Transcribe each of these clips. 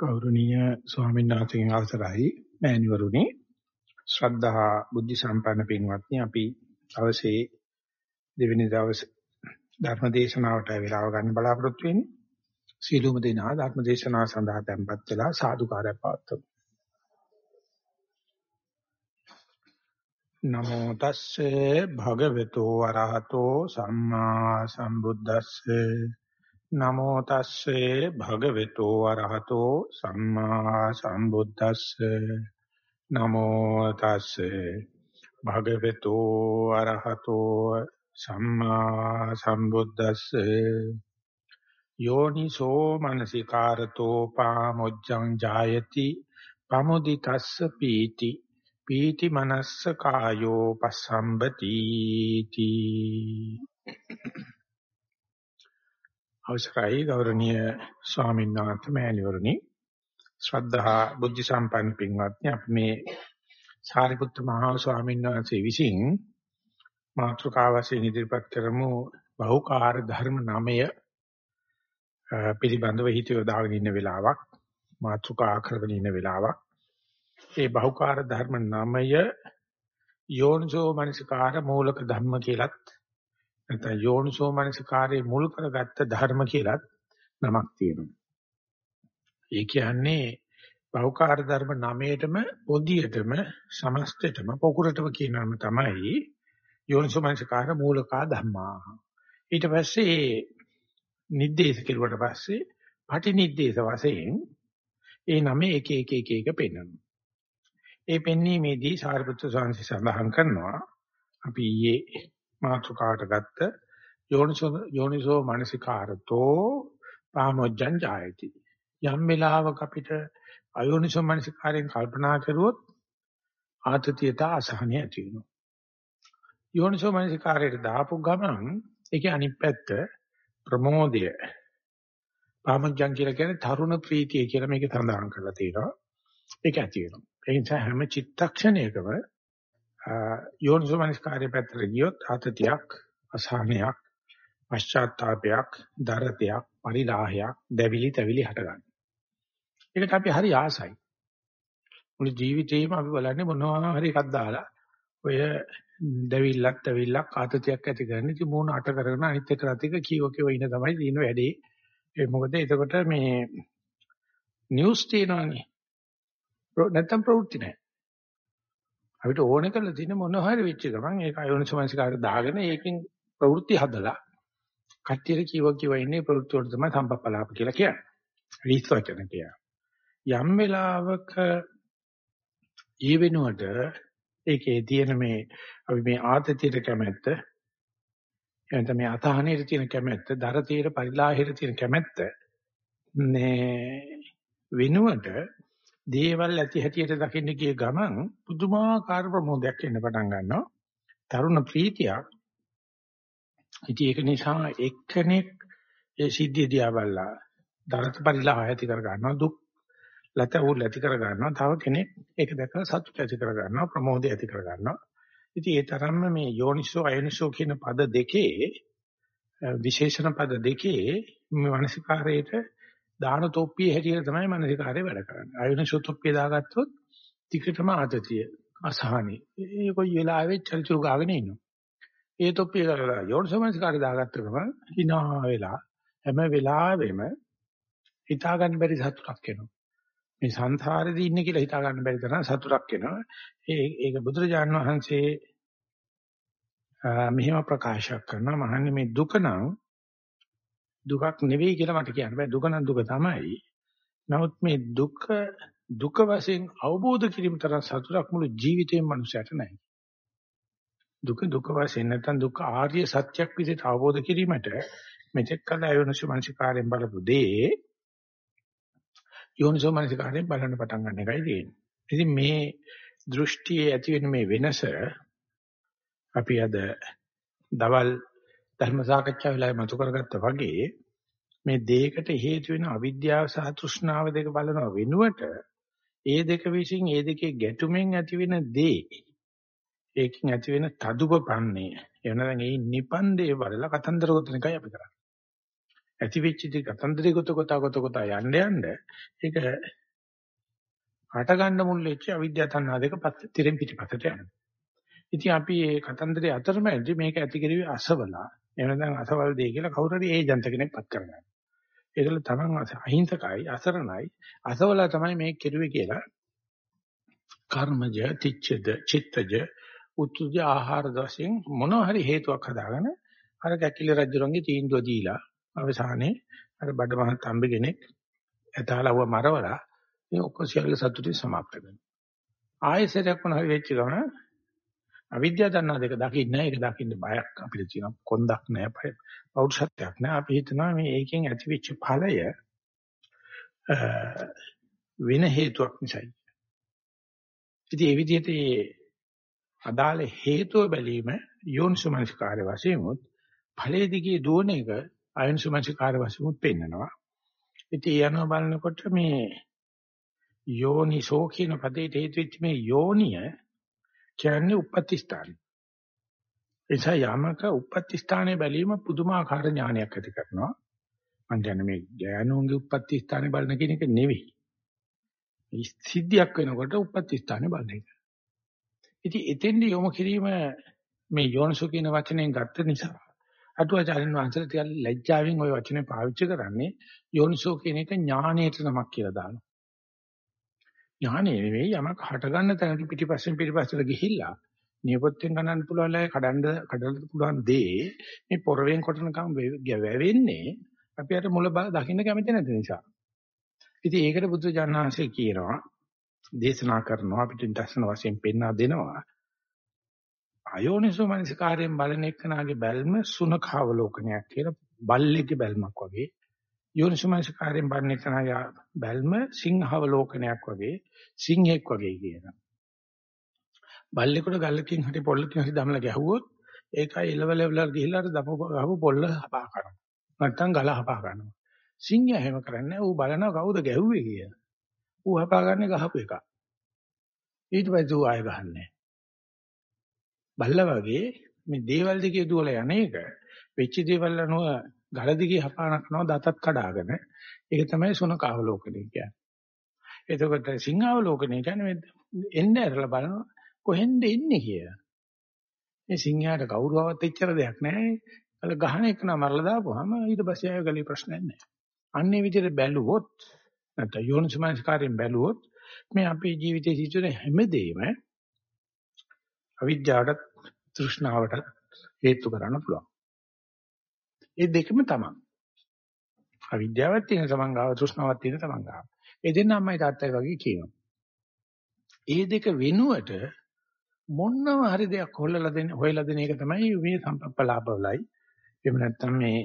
ගෞරවනීය ස්වාමීන් වහන්සේගෙන් අවසරයි. මෑණිවරුනි ශ්‍රද්ධා බුද්ධ සම්පන්න පින්වත්නි අපි අවසේ දෙවෙනි දවසේ ධර්ම දේශනාවට වේලාව ගන්න බලාපොරොත්තු වෙන්නේ. සීලුම දෙනා ධර්ම දේශනාව සඳහා tempත් වෙලා සාදුකාරය පවත්වමු. නමෝ තස්සේ භගවතු වරහතෝ සම්මා සම්බුද්දස්සේ. නමෝ තස්සේ භගවතු වරහතෝ සම්මා සම්බුද්දස්සේ. නමෝ තස්සේ භගවතු වරහතෝ සම්මා සම්බුද්දස්සේ. යෝනිසෝ මනසිකාරතෝ පාමොජ්ජං ජායති පමුදිතස්ස පීති. පීති මනස්ස කායෝ පස්සම්බති තී අවසරයි ගෞරවනීය ස්වාමීන් වහන්සේ මෑණිවරණි ශ්‍රද්ධා බුද්ධ සම්පන්න පින්වත්නි අපි මේ සාරිපුත්ත මහා ස්වාමීන් වහන්සේ විසින් මාතෘකාව වශයෙන් ඉදිරිපත් කරමු බහුකාර්ය ධර්ම නාමය පිළිබඳව හිත යොදාගෙන ඉන්න වෙලාවක් මාතෘකා කරගෙන ඉන්න වෙලාවක්. ඒ බහුකාර්ය ධර්ම නාමය යෝනිසෝ මනසිකාර මූලක ධර්ම කියලත් නැත්නම් යෝනිසෝ මනසිකාරයේ මුල් කරගත්ත ධර්ම කියලත් නමක් තියෙනවා. ඒ කියන්නේ බහුකාර්ය ධර්ම නමයටම පොදියටම සමස්තයටම පොකුරටම කියනම තමයි යෝනිසෝ මනසිකාර මූලකා ධම්මා. ඊට පස්සේ නිද්දේශ කෙරුවට පස්සේ පටි නිද්දේශ වශයෙන් ඒ නමේ එක එක එක එක පෙන්වනවා. ඒ පෙන්වීමේදී සාරිපුත්‍ර සාංශි සඳහන් කරනවා අපි ඊයේ මාතෘකාවට ගත්ත යෝනිසෝ යෝනිසෝ මානසිකාරතෝ පාමොජ්ජං ජායති. යම් වෙලාවක අපිට අයෝනිසෝ මානසිකාරයෙන් කල්පනා කරුවොත් ආතතියට අසහනය ඇති වෙනවා. යෝනිසෝ මානසිකාරයට දාපු ගමන් ඒකේ අනිත් පැත්ත ප්‍රමෝදය. පාමොජ්ජං කියලා කියන්නේ තරුණ ප්‍රීතිය කියලා මේක සඳහන් කරලා තියෙනවා. ඒක ඇති වෙනවා. ඒ නිසා හැම චිත්තක්ෂණයකම යෝනිසෝමනස්කාරය පැත්තට ගියොත් ආතතියක් අසහනයක් පශ්චාත්තාවයක් දරතයක් පරිලාහයක් දැවිලි තැවිලි හටගන්නවා. ඒකට අපි හරි ආසයි. මුළු ජීවිතේම අපි බලන්නේ මොනවා හරි එකක් දාලා ඔය දැවිල්ලක් තැවිල්ලක් ආතතියක් ඇති කරන ඉතින් මූණ අට කරගෙන අනිත් එක රතික කීව කීව ඉන්න තමයි දින වැඩේ. ඒ මොකද එතකොට මේ නිවුස් තියෙනවානේ. නැත්තම් ප්‍රවෘත්ති නැහැ. අපිට ඕනේ කරලා තියෙන මොන හරි වෙච්ච ගමන් ඒක අයෝනිසමනසිකාරට දාගෙන ඒකෙන් ප්‍රවෘත්ති හදලා කට්ටියට කිව්ව කිව්ව ඉන්නේ ප්‍රවෘත්ති වලට තමයි සම්පප්පලාප කියලා කියන්නේ. රීස් වචන කියන්නේ. යම් වෙලාවක ඒ වෙනුවට ඒකේ තියෙන මේ අපි මේ ආතතියට කැමැත්ත එතන මේ අතහනේට තියෙන කැමැත්ත, දරතීර පරිලාහයට තියෙන කැමැත්ත මේ වෙනුවට දේවල් ඇති හැටියට දකින්න ගිය ගමන් පුදුමාකාර ප්‍රමෝදයක් එන්න පටන් ගන්නවා. තරුණ ප්‍රීතියක්. ඉතින් ඒක නිසා එක්කෙනෙක් ඒ සිද්ධිය දිහා බලලා දරත පරිලාහ ඇති කර ගන්නවා දුක් ලත උල් ඇති කර ගන්නවා තව කෙනෙක් ඒක දැකලා සතුට ඇති කර ගන්නවා ප්‍රමෝදය ඇති කර ගන්නවා ඉතින් ඒ තරම්ම මේ යෝනිසෝ අයෝනිසෝ කියන පද දෙකේ විශේෂණ පද දෙකේ මේ මානසිකාරයේට දාන තොප්පිය හැටියට තමයි මානසිකාරය වැඩ කරන්නේ. ආයුනසෝ තොප්පිය දාගත්තොත් ටිකටම ආතතිය අසහනෙ. ඒ කොයි වෙලාවෙත් චරිචුරු ගාගෙන ඉන්නවා. ඒ තොප්පිය කරලා යෝනිසෝමනසිකාරය දාගත්ත ගමන් hina වෙලා හැම වෙලාවෙම හිතා ගන්න බැරි සතුටක් එනවා. මේ සංසාරේදී ඉන්නේ කියලා හිතා ගන්න බැරි තරම් සතුටක් එනවා. ඒ ඒක බුදුරජාණන් වහන්සේ මෙහෙම ප්‍රකාශ කරනවා මහන්නේ මේ දුක නම් දුකක් නෙවෙයි කියලා මට කියන්න බෑ දුක නම් දුක තමයි. නමුත් මේ දුක දුක වශයෙන් අවබෝධ කිරීම තරම් සතුටක් මුළු ජීවිතේම මනුස්සයට නැහැ. දුක දුක වශයෙන් නැත්නම් දුක ආර්ය සත්‍යක් විදිහට අවබෝධ කිරීමට මෙතෙක් කල අයෝනිසෝ මනසිකාරයෙන් බලපු දේ යෝනිසෝ මනසිකාරයෙන් බලන්න පටන් ගන්න එකයි තියෙන්නේ. ඉතින් මේ දෘෂ්ටියේ ඇති වෙන මේ වෙනස අපි අද දවල් ධර්ම සාකච්ඡා වෙලාවේ මතු කරගත්තා වගේ මේ දෙයකට හේතු වෙන අවිද්‍යාව සහ තෘෂ්ණාව දෙක බලනවා වෙනුවට ඒ දෙක විසින් ඒ දෙකේ ගැටුමෙන් ඇති වෙන දේ ඒකෙන් ඇති වෙන තදුපපන්නේ එවනනම් ඒ නිපන්දේ බලලා කතන්දර ගොතන එකයි අපි කරන්නේ. ඇති වෙච්ච දේ කතන්දරේ ගොත කොට කොට කොට යන්න යන්න ඒක හට ගන්න මුල් වෙච්ච අවිද්‍යාව තණ්හා දෙක පස්සේ තිරෙන් පිටිපස්සට යනවා. ඉතින් අපි මේ කතන්දරේ අතරමැදි මේක ඇති කරුවේ අසවලා. එහෙම නැත්නම් අසවල් දෙය කියලා කවුරු හරි ඒජන්ත කෙනෙක් පත් කරගන්නවා. ඒකල තමන් අහිංසකයි අසරණයි. අසවල තමයි මේ කෙරුවේ කියලා. කර්මජ තිච්ඡද චිත්තජ උත්තුජ ආහාර දවසින් මොනවා හරි හේතුවක් හදාගෙන අර කැකිලි රජුරන්ගේ තීන්දුව දීලා අවසානයේ අර බඩමහත් අම්බ කෙනෙක් ඇතාලව මරවලා මේ ඔක්කොම සියල්ල සතුටින් සමාප්ත කරනවා ආයෙසරයක් මොනවා හරි වෙච්ච ගමන් අවිද්‍යාව දන්නා දෙක දකින්න නැහැ. ඒක දකින්න බයක් අපිට තියෙනවා. කොන්දක් නැහැ. පෞරුෂත්වයක් නැහැ. අපි හිතනවා මේ ඒකෙන් ඇතිවෙච්ච ඵලය වෙන හේතුවක් නිසායි. ඉතින් ඒ විදිහට අදාළ හේතුව බැලීම යෝනිසුමනස්කාරය වශයෙන් උත් ඵලයේ දිගේ දුවන එක අයෝනිසුමනස්කාරය වශයෙන් උත් පෙන්නනවා. ඉතින් යනවා බලනකොට මේ යෝනිසෝ කියන පදේට හේතු වෙච්ච මේ යෝනිය කියන්නේ උප්පත්ති ස්ථානය. එසා යමක උප්පත්ති ස්ථානයේ බැලීම පුදුමාකාර ඥානයක් ඇති කරනවා. මම කියන්නේ මේ ඥානෝන්ගේ උප්පත්ති ස්ථානේ බලන කියන එක නෙවෙයි. සිද්ධියක් වෙනකොට උප්පත්ති ස්ථානේ බලන එක. ඉතින් එතෙන්දි යොමු කිරීම මේ යෝනිසෝ කියන වචනයෙන් ගත්ත නිසා අටුවාචාර්යන් වහන්සේලා ටිකක් ලැජ්ජාවෙන් ওই වචනේ පාවිච්චි කරන්නේ යෝනිසෝ කියන එක ඥානයට නමක් කියලා දානවා. ඥානෙ නෙවෙයි යමක් හට ගන්න තැනට පිටිපස්සෙන් පිටිපස්සට ගිහිල්ලා නියපොත්තෙන් ගණන් පුළුවන් ලයි කඩන්න කඩන්න පුළුවන් දේ මේ පොරවෙන් කොටනකම් වැවෙන්නේ අපි අර මුල බල දකින්න කැමති නැති නිසා. ඉතින් ඒකට බුදු ජානනාංශය කියනවා දේශනා කරනවා අපිට දර්ශන වශයෙන් පෙන්වා දෙනවා. අයෝනිසෝ මනසිකාරයෙන් බලන එක්කනාගේ බැල්ම සුනඛාවලෝකනයක් කියලා බල්ලෙක්ගේ බැල්මක් වගේ යෝනිසමනසකාරයෙන් බලන එකනගේ බැල්ම සිංහවලෝකනයක් වගේ සිංහෙක් වගේ කියනවා. බල්ලෙකුට ගල්ලකින් හරි පොල්ලකින් හරි දමලා ගැහුවොත් ඒකයි එලවල එලවල ගිහිල්ලා අර දමපු ගහපු පොල්ල හපා කරනවා. නැත්තම් ගල හපා ගන්නවා. සිංහයා එහෙම කරන්නේ ඌ බලනවා කවුද ගැහුවේ කියලා. ඌ හපාගන්නේ ගහපු එක. ඊට පස්සේ ඌ ආය ගහන්නේ. බල්ලා වගේ මේ දේවල් දිගේ දුවලා යන්නේක වෙච්ච දේවල් අනුව ගල දිගේ හපාන කරනවා දතත් කඩාගෙන. ඒක තමයි සුනකාවලෝකණය කියන්නේ. එතකොට සිංහාවලෝකණය කියන්නේ එන්නේ ඇරලා බලනවා කොහෙන්ද එන්නේ කියලා. මේ සිංහයාට කවුරුවවත් එච්චර දෙයක් නැහැ. අල ගහන එක නම මරලා දාපුවාම ඊට පස්සේ ආයෙ ගලී ප්‍රශ්නයක් නැහැ. අන්නේ විදිහට බැලුවොත් නැත්නම් යෝනිසමනස්කාරයෙන් බැලුවොත් මේ අපේ ජීවිතයේ සිදුවෙන හැමදේම අවිද්‍යාවට තෘෂ්ණාවට හේතු කරන්න පුළුවන්. ඒ දෙකම තමයි. අවිද්‍යාවක් තියෙන සමංගාව තෘෂ්ණාවක් තියෙන සමංගාව. ඒ දෙන්න අම්මයි තාත්තයි වගේ කියනවා. ඒ දෙක වෙනුවට මොනම හරි දෙයක් හොල්ලලා දෙන්න හොයලා දෙන එක තමයි මේ සම්පප්පලාපවලයි. එහෙම නැත්නම් මේ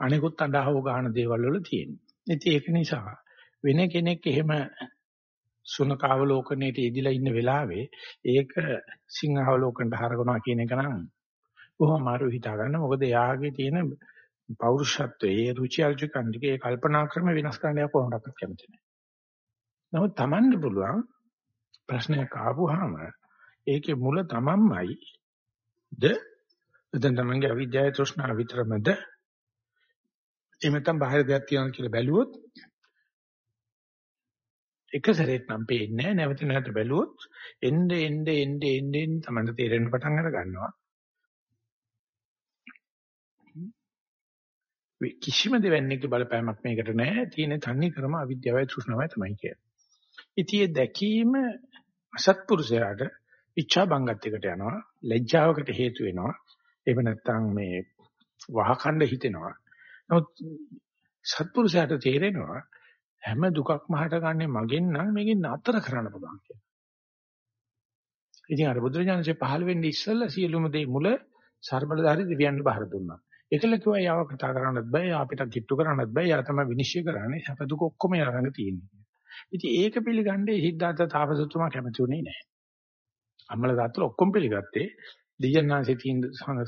අනිකුත් අඬහව ගන්න දේවල් වල තියෙන්නේ. ඉතින් ඒක නිසා වෙන කෙනෙක් එහෙම සුනකාවලෝකණයට ඉදිලා ඉන්න වෙලාවේ ඒක සිංහාවලෝකණයට හරගනවා කියන එක නම් බොහොම අමාරු හිතා ගන්න. මොකද යාගේ තියෙන පෞරුෂත්වයේ ඒ රුචි අරුචිකන් ටික ඒ කල්පනා ක්‍රම වෙනස් කරන්න යා කොහොමදක් කැමති නැහැ. නමුත් Tamanne පුළුවන් ප්‍රශ්නයක් ආවොහම ඒකේ මුල තමන්මයි ද එතෙන් තමන්ගේ අවිද්‍යාව තෘෂ්ණාව විතරමද එහෙම නැත්නම් බාහිර දෙයක් තියෙනවා කියලා බැලුවොත් එක සැරේට නම් පේන්නේ නැහැ නැවත නැවත බැලුවොත් එnde එnde එnde එnde තමන්ට තේරෙන්න පටන් අර ගන්නවා කිසිම දෙවන්නේක බලපෑමක් මේකට නැහැ. තියෙන තන්නේ ක්‍රම අවිද්‍යාවයි තෘෂ්ණාවයි තමයි කියන්නේ. ඉතින් දැකීම අසත්පුරුෂයාට ඉච්ඡා බංගත්වයකට යනවා, ලැජ්ජාවකට හේතු වෙනවා. එහෙම නැත්නම් මේ වහකණ්ඩ හිතෙනවා. නමුත් සත්පුරුෂයාට තේරෙනවා හැම දුකක්ම හටගන්නේ මගෙන් නම් මේකෙන් නතර කරන්න පුළුවන් කියලා. ඉතින් අර බුදුරජාණන්සේ පහළ වෙන්නේ ඉස්සෙල්ලා සියලුම දේ මුල සර්බලධාරී දෙවියන්ට බාර දුන්නා. ඒකල කිව්වා යාව කතා කරන්නත් බෑ, යා අපිට කිට්ටු කරන්නත් බෑ, යා තමයි විනිශ්චය කරන්නේ. සැප දුක ඔක්කොම යා ළඟ තියෙන්නේ. ඉතින් ඒක පිළිගන්නේ සිද්ධාර්ථ තාපසතුමා කැමති උනේ නැහැ. අම්මලා තාත්තලා ඔක්කොම පිළිගත්තේ දෙයයන්ාන්සේ තියෙන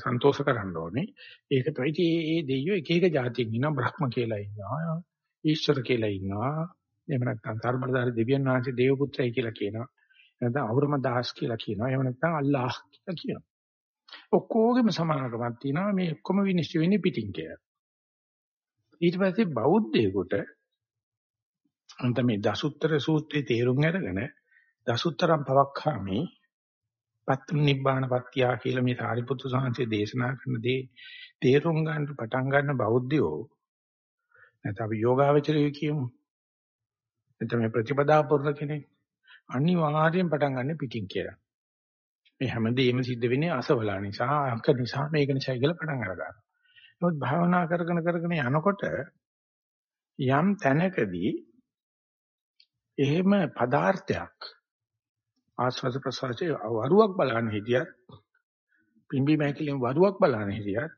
සන්තෝෂ කරන්න ඕනේ. ඒක තමයි ඉතින් මේ දෙයියෝ එක එක જાතියින් ඉන්නවා, බ්‍රහ්ම කියලා ඉන්නවා, ඊශ්වර කියලා ඉන්නවා. එහෙම නැත්නම් සර්බලදාරි දෙවියන් වහන්සේ දේව පුත්‍රයි කියලා කියනවා. නැත්නම් අවුරුම දාස් කියලා කියනවා. එහෙම නැත්නම් අල්ලාහ් කියලා කියනවා. ඔක්කොගෙම සමානකමක් තියෙනවා මේ ඔක්කොම විනිශ්චය වෙන්නේ පිටින් කියලා. ඊට පස්සේ බෞද්ධයෙකුට අන්ත මේ දසුත්තර සූත්‍රයේ තේරුම් අරගෙන දසුත්තරම් පවක්ඛාමි පත් නිබ්බාන පත්‍යා කියලා මේ සාරිපුත්තු සාංශයේ දේශනා කරන දේ තේරුම් ගන්න පටන් ගන්න බෞද්ධයෝ නැත්නම් අපි යෝගාවචරය කියමු නැත්නම් මේ ප්‍රතිපදා පුරුණ කෙනෙක් අනිවාර්යෙන් පටන් ගන්න පිටින් කියලා. මේ හැමදේම සිද්ධ වෙන්නේ අසවලා නිසා අංක නිසා මේක නිසා කියලා පටන් අරගන්නවා. නමුත් භාවනා කරගෙන කරගෙන යනකොට යම් තැනකදී එහෙම පදාර්ථයක් ආස්වාද ප්‍රසවාසයේ වරුවක් බලන්න හිටියත් පිම්බි මහකලින් වරුවක් බලන්න හිටියත්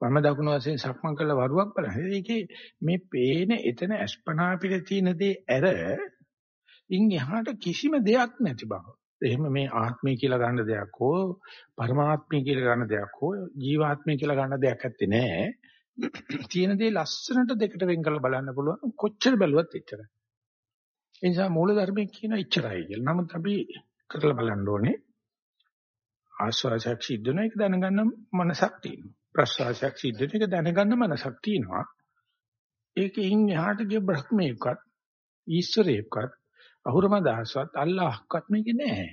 වම දකුණු වශයෙන් සක්මන් කළ වරුවක් බලන්න ඒකේ මේ පේන එතන අස්පනා පිට තියෙන දේ ඇර ඉන් එහාට කිසිම දෙයක් නැති බව. එහෙම මේ ආත්මය කියලා ගන්න දෙයක් හෝ පරමාත්මය කියලා ගන්න දෙයක් හෝ ජීවාත්මය කියලා ගන්න දෙයක් ඇත්තේ නැහැ. තියෙන දේ ලස්සනට දෙකට වෙන් කරලා බලන්න පුළුවන් කොච්චර බැලුවත් එච්චරයි. ඒ නිසා මූල ධර්මයේ කියන ඉච්චරයි කියලා. නමුත් අපි කරලා බලන්න ඕනේ. ආස්වාසයක් සිද්ධ වෙන එක දැනගන්න මනසක් තියෙනවා. ප්‍රසවාසයක් සිද්ධ වෙන එක දැනගන්න මනසක් තියෙනවා. ඒකෙන් එහාට ගිය බ්‍රහ්මයේකත් ඊශ්වරයේකත් අහුරම දහසවත් අල්ලාහ්කත් මේකේ නැහැ.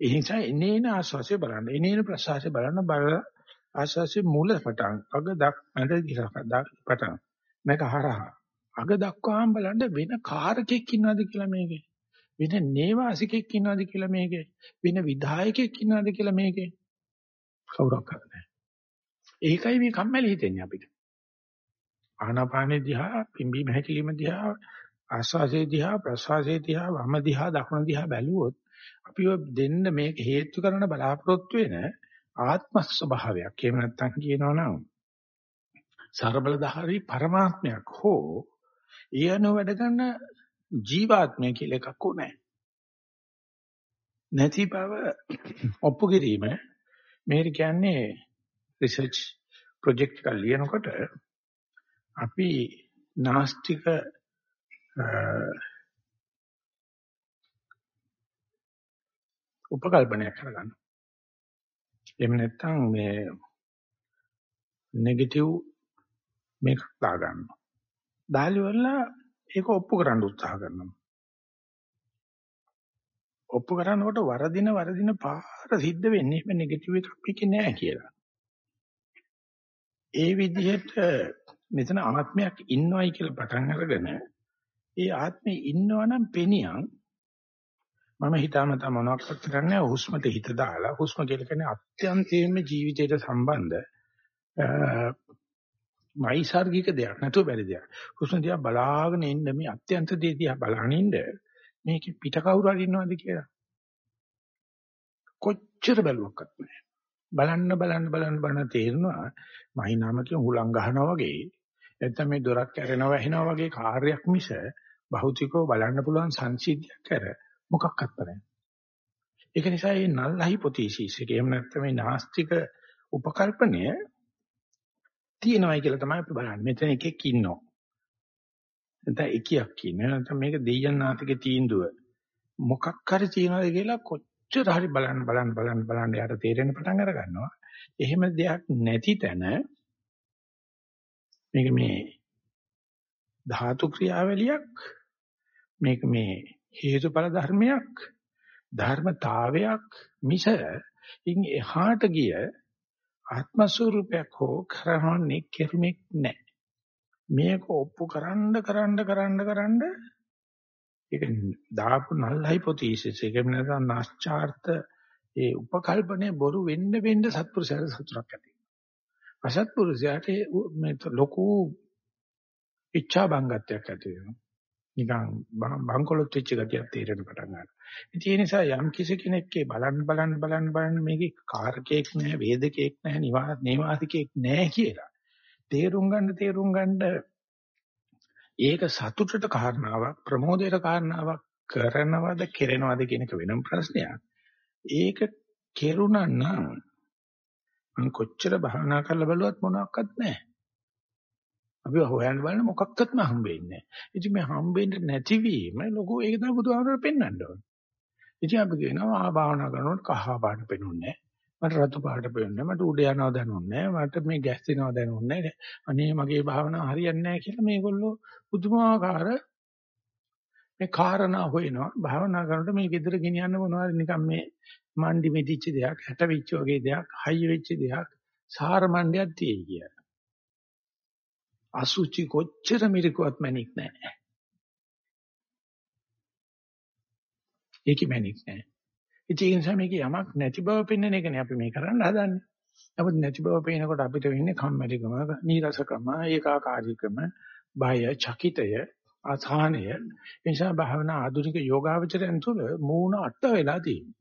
ඒ නිසා එනේන ආස්වාසිය බලන්න. එනේන ප්‍රසවාසය බලන්න බල ආස්වාසිය මූල පටන් අග දක් මැද දිහා පටන් මේක හරහා අග දක්වාම බලන්න වෙන කාරකෙක් ඉන්නවද කියලා මේකේ. වෙන නේවාසිකෙක් ඉන්නවද කියලා මේකේ. වෙන විධායකෙක් ඉන්නවද කියලා මේකේ. කවුරක් කරන්නේ. ඒකයි මේ කම්මැලි හිතෙන්නේ අපිට. ආනාපානේ දිහා පිම්බි මහැකිලිම දිහා ආස්වාසේ දිහා ප්‍රස්වාසේ දිහා වම දිහා දකුණ දිහා බැලුවොත් අපිව දෙන්න මේක හේතු කරන බලාපොරොත්තු වෙන ආත්ම ස්වභාවයක්. එහෙම නැත්නම් කියනවනම් ਸਰබලධාරී පරමාත්මයක් හෝ ඊයන වැඩ ගන්න ජීවාත්මය කියලා එකක් උනේ නැති බව ඔප්පු කිරීම මේක කියන්නේ රිසර්ච් ප්‍රොජෙක්ට් එකක් ලියනකොට අපි නාස්තික උපකල්පනයක් කරගන්න. එහෙම නැත්නම් මේ නෙගටිව් මේක දාගන්නවා. දාලි වල ඒක ඔප්පු කරන්න උත්සාහ කරනවා. ඔප්පු කරනකොට වරදින වරදින පාර සිද්ධ වෙන්නේ මේ නෙගටිව් එකක් පිටේ නෑ කියලා. ඒ විදිහට මෙතන ආත්මයක් ඉන්නවයි කියලා පටන් අරගෙන ඒ ආත්මේ ඉන්නවනම් පෙනියන් මම හිතාමතා මොනවක්වත් කරන්නේ හුස්මට හිත දාලා හුස්ම කියලා කියන්නේ අත්‍යන්තයෙන්ම ජීවිතයට සම්බන්ධ නයිසાર્ගික දෙයක් නැතුව බැරි දෙයක්. හුස්ම දිහා බලාගෙන ඉන්න මේ අත්‍යන්ත දේ දිහා බලන ඉන්න මේක පිට කවුරු හරි ඉන්නවද කියලා. කොච්චර බැලුවක්වත් නැහැ. බලන්න බලන්න බලන්න බලන්න තේරෙනවා මහිනාමකින් හුලං ගහනවා වගේ නැත්නම් මේ දොරක් කැරෙනවා වැහෙනවා වගේ කාර්යයක් මිස භෞතිකව බලන්න පුළුවන් සංසිද්ධියක් කර මොකක්වත් නැහැ. ඒක නිසා මේ නල් හයිපොතීසිස් එක එහෙම නැත්නම් මේ නාස්තික උපකල්පනය තියෙනවයි කියලා තමයි අපි බලන්නේ. මෙතන එකෙක් ඉන්නවා. නැත්නම් එකියක් ඉන්නේ. නැත්නම් මේක දෙයයන් නාතිකේ තීන්දුව. මොකක් හරි තියනවාද කියලා කොච්චර හරි බලන්න බලන්න බලන්න බලන්න යාට තේරෙන්න පටන් අර ගන්නවා. එහෙම දෙයක් නැති තැන මේක මේ ධාතු ක්‍රියාවලියක් මේක මේ හේතුඵල ධර්මයක් ධර්මතාවයක් මිස ඉන් එහාට ගිය ආත්ම ස්වરૂපයක් හෝ කරහන්නේ කෙරුමක් නැහැ. මේක ඔප්පු කරන්න කරන්න කරන්න කරන්න ඒක දාපු null hypothesis එක නැත්නම් නැස්චාර්ත ඒ උපකල්පනේ බොරු වෙන්න වෙන්න සත්පුරුෂයාට සතුටක් ඇති වෙනවා. අසත්පුරුෂයාට මේ ලොකු ඉච්ඡා බංගත්වයක් ඇති වෙනවා. නිකන් බංකොලොත් වෙච්ච ගතියක් තේරෙන්න පටන් ගන්නවා. ඉතින් ඒ නිසා යම් කිසි කෙනෙක්ගේ බලන්න බලන්න බලන්න බලන්න මේකේ කාරකයක් නැහැ, වේදකයක් නැහැ, නිවාස නේවාසිකයක් නැහැ කියලා. තේරුම් ගන්න තේරුම් ගන්න ඒක සතුටට කාරණාවක්, ප්‍රමෝදයට කාරණාවක් කරනවද, කෙරෙනවද කියන එක වෙනම ප්‍රශ්නයක්. ඒක කෙරුණා නම් මම කොච්චර භාවනා කරලා බලුවත් මොනවත් නැහැ. අපි හොයන්න බලන මොකක්වත්ම හම්බෙන්නේ නැහැ. ඉතින් මේ හම්බෙන්නේ නැතිවීම ලොකු ඒක තමයි බුදුහාමරට පෙන්වන්න ඕනේ. ඉතින් අපි කියනවා ආ භාවනා කරනකොට කහ පාට පෙනුන්නේ මට රතු පාට පේන්නේ මට උඩ යනවා දැනුන්නේ මට මේ ගැස් දෙනවා දැනුන්නේ අනේ මගේ භාවනාව හරියන්නේ නැහැ කියලා මේගොල්ලෝ පුදුමාකාර මේ කාරණා හොයනවා භාවනා කරනකොට මේ gedara ගෙනියන්න මොනවද නිකන් මේ මණ්ඩි මෙදිච්ච දෙයක් හැට වෙච්ච වගේ දෙයක් හයි වෙච්ච දෙයක් සාර මණ්ඩයක් තියෙයි කිය. අසුචි කොච්චර මිරිකුවත් මැනික් නැහැ. ඒකි මැනික් නැහැ. ඒ නිසා මේක යමක් නැති බව පෙන්වන එකනේ අපි මේ කරන්න හදන්නේ. නමුත් නැති බව පේනකොට අපිට වෙන්නේ කම්මැලිකම, නීරසකම, ඒකාකාරීකම, බය, චකිතය, අසහනය. ඒ නිසා භාවනා ආධුනික යෝගාවචරයන් තුළ මූණ අට වෙලා තියෙනවා.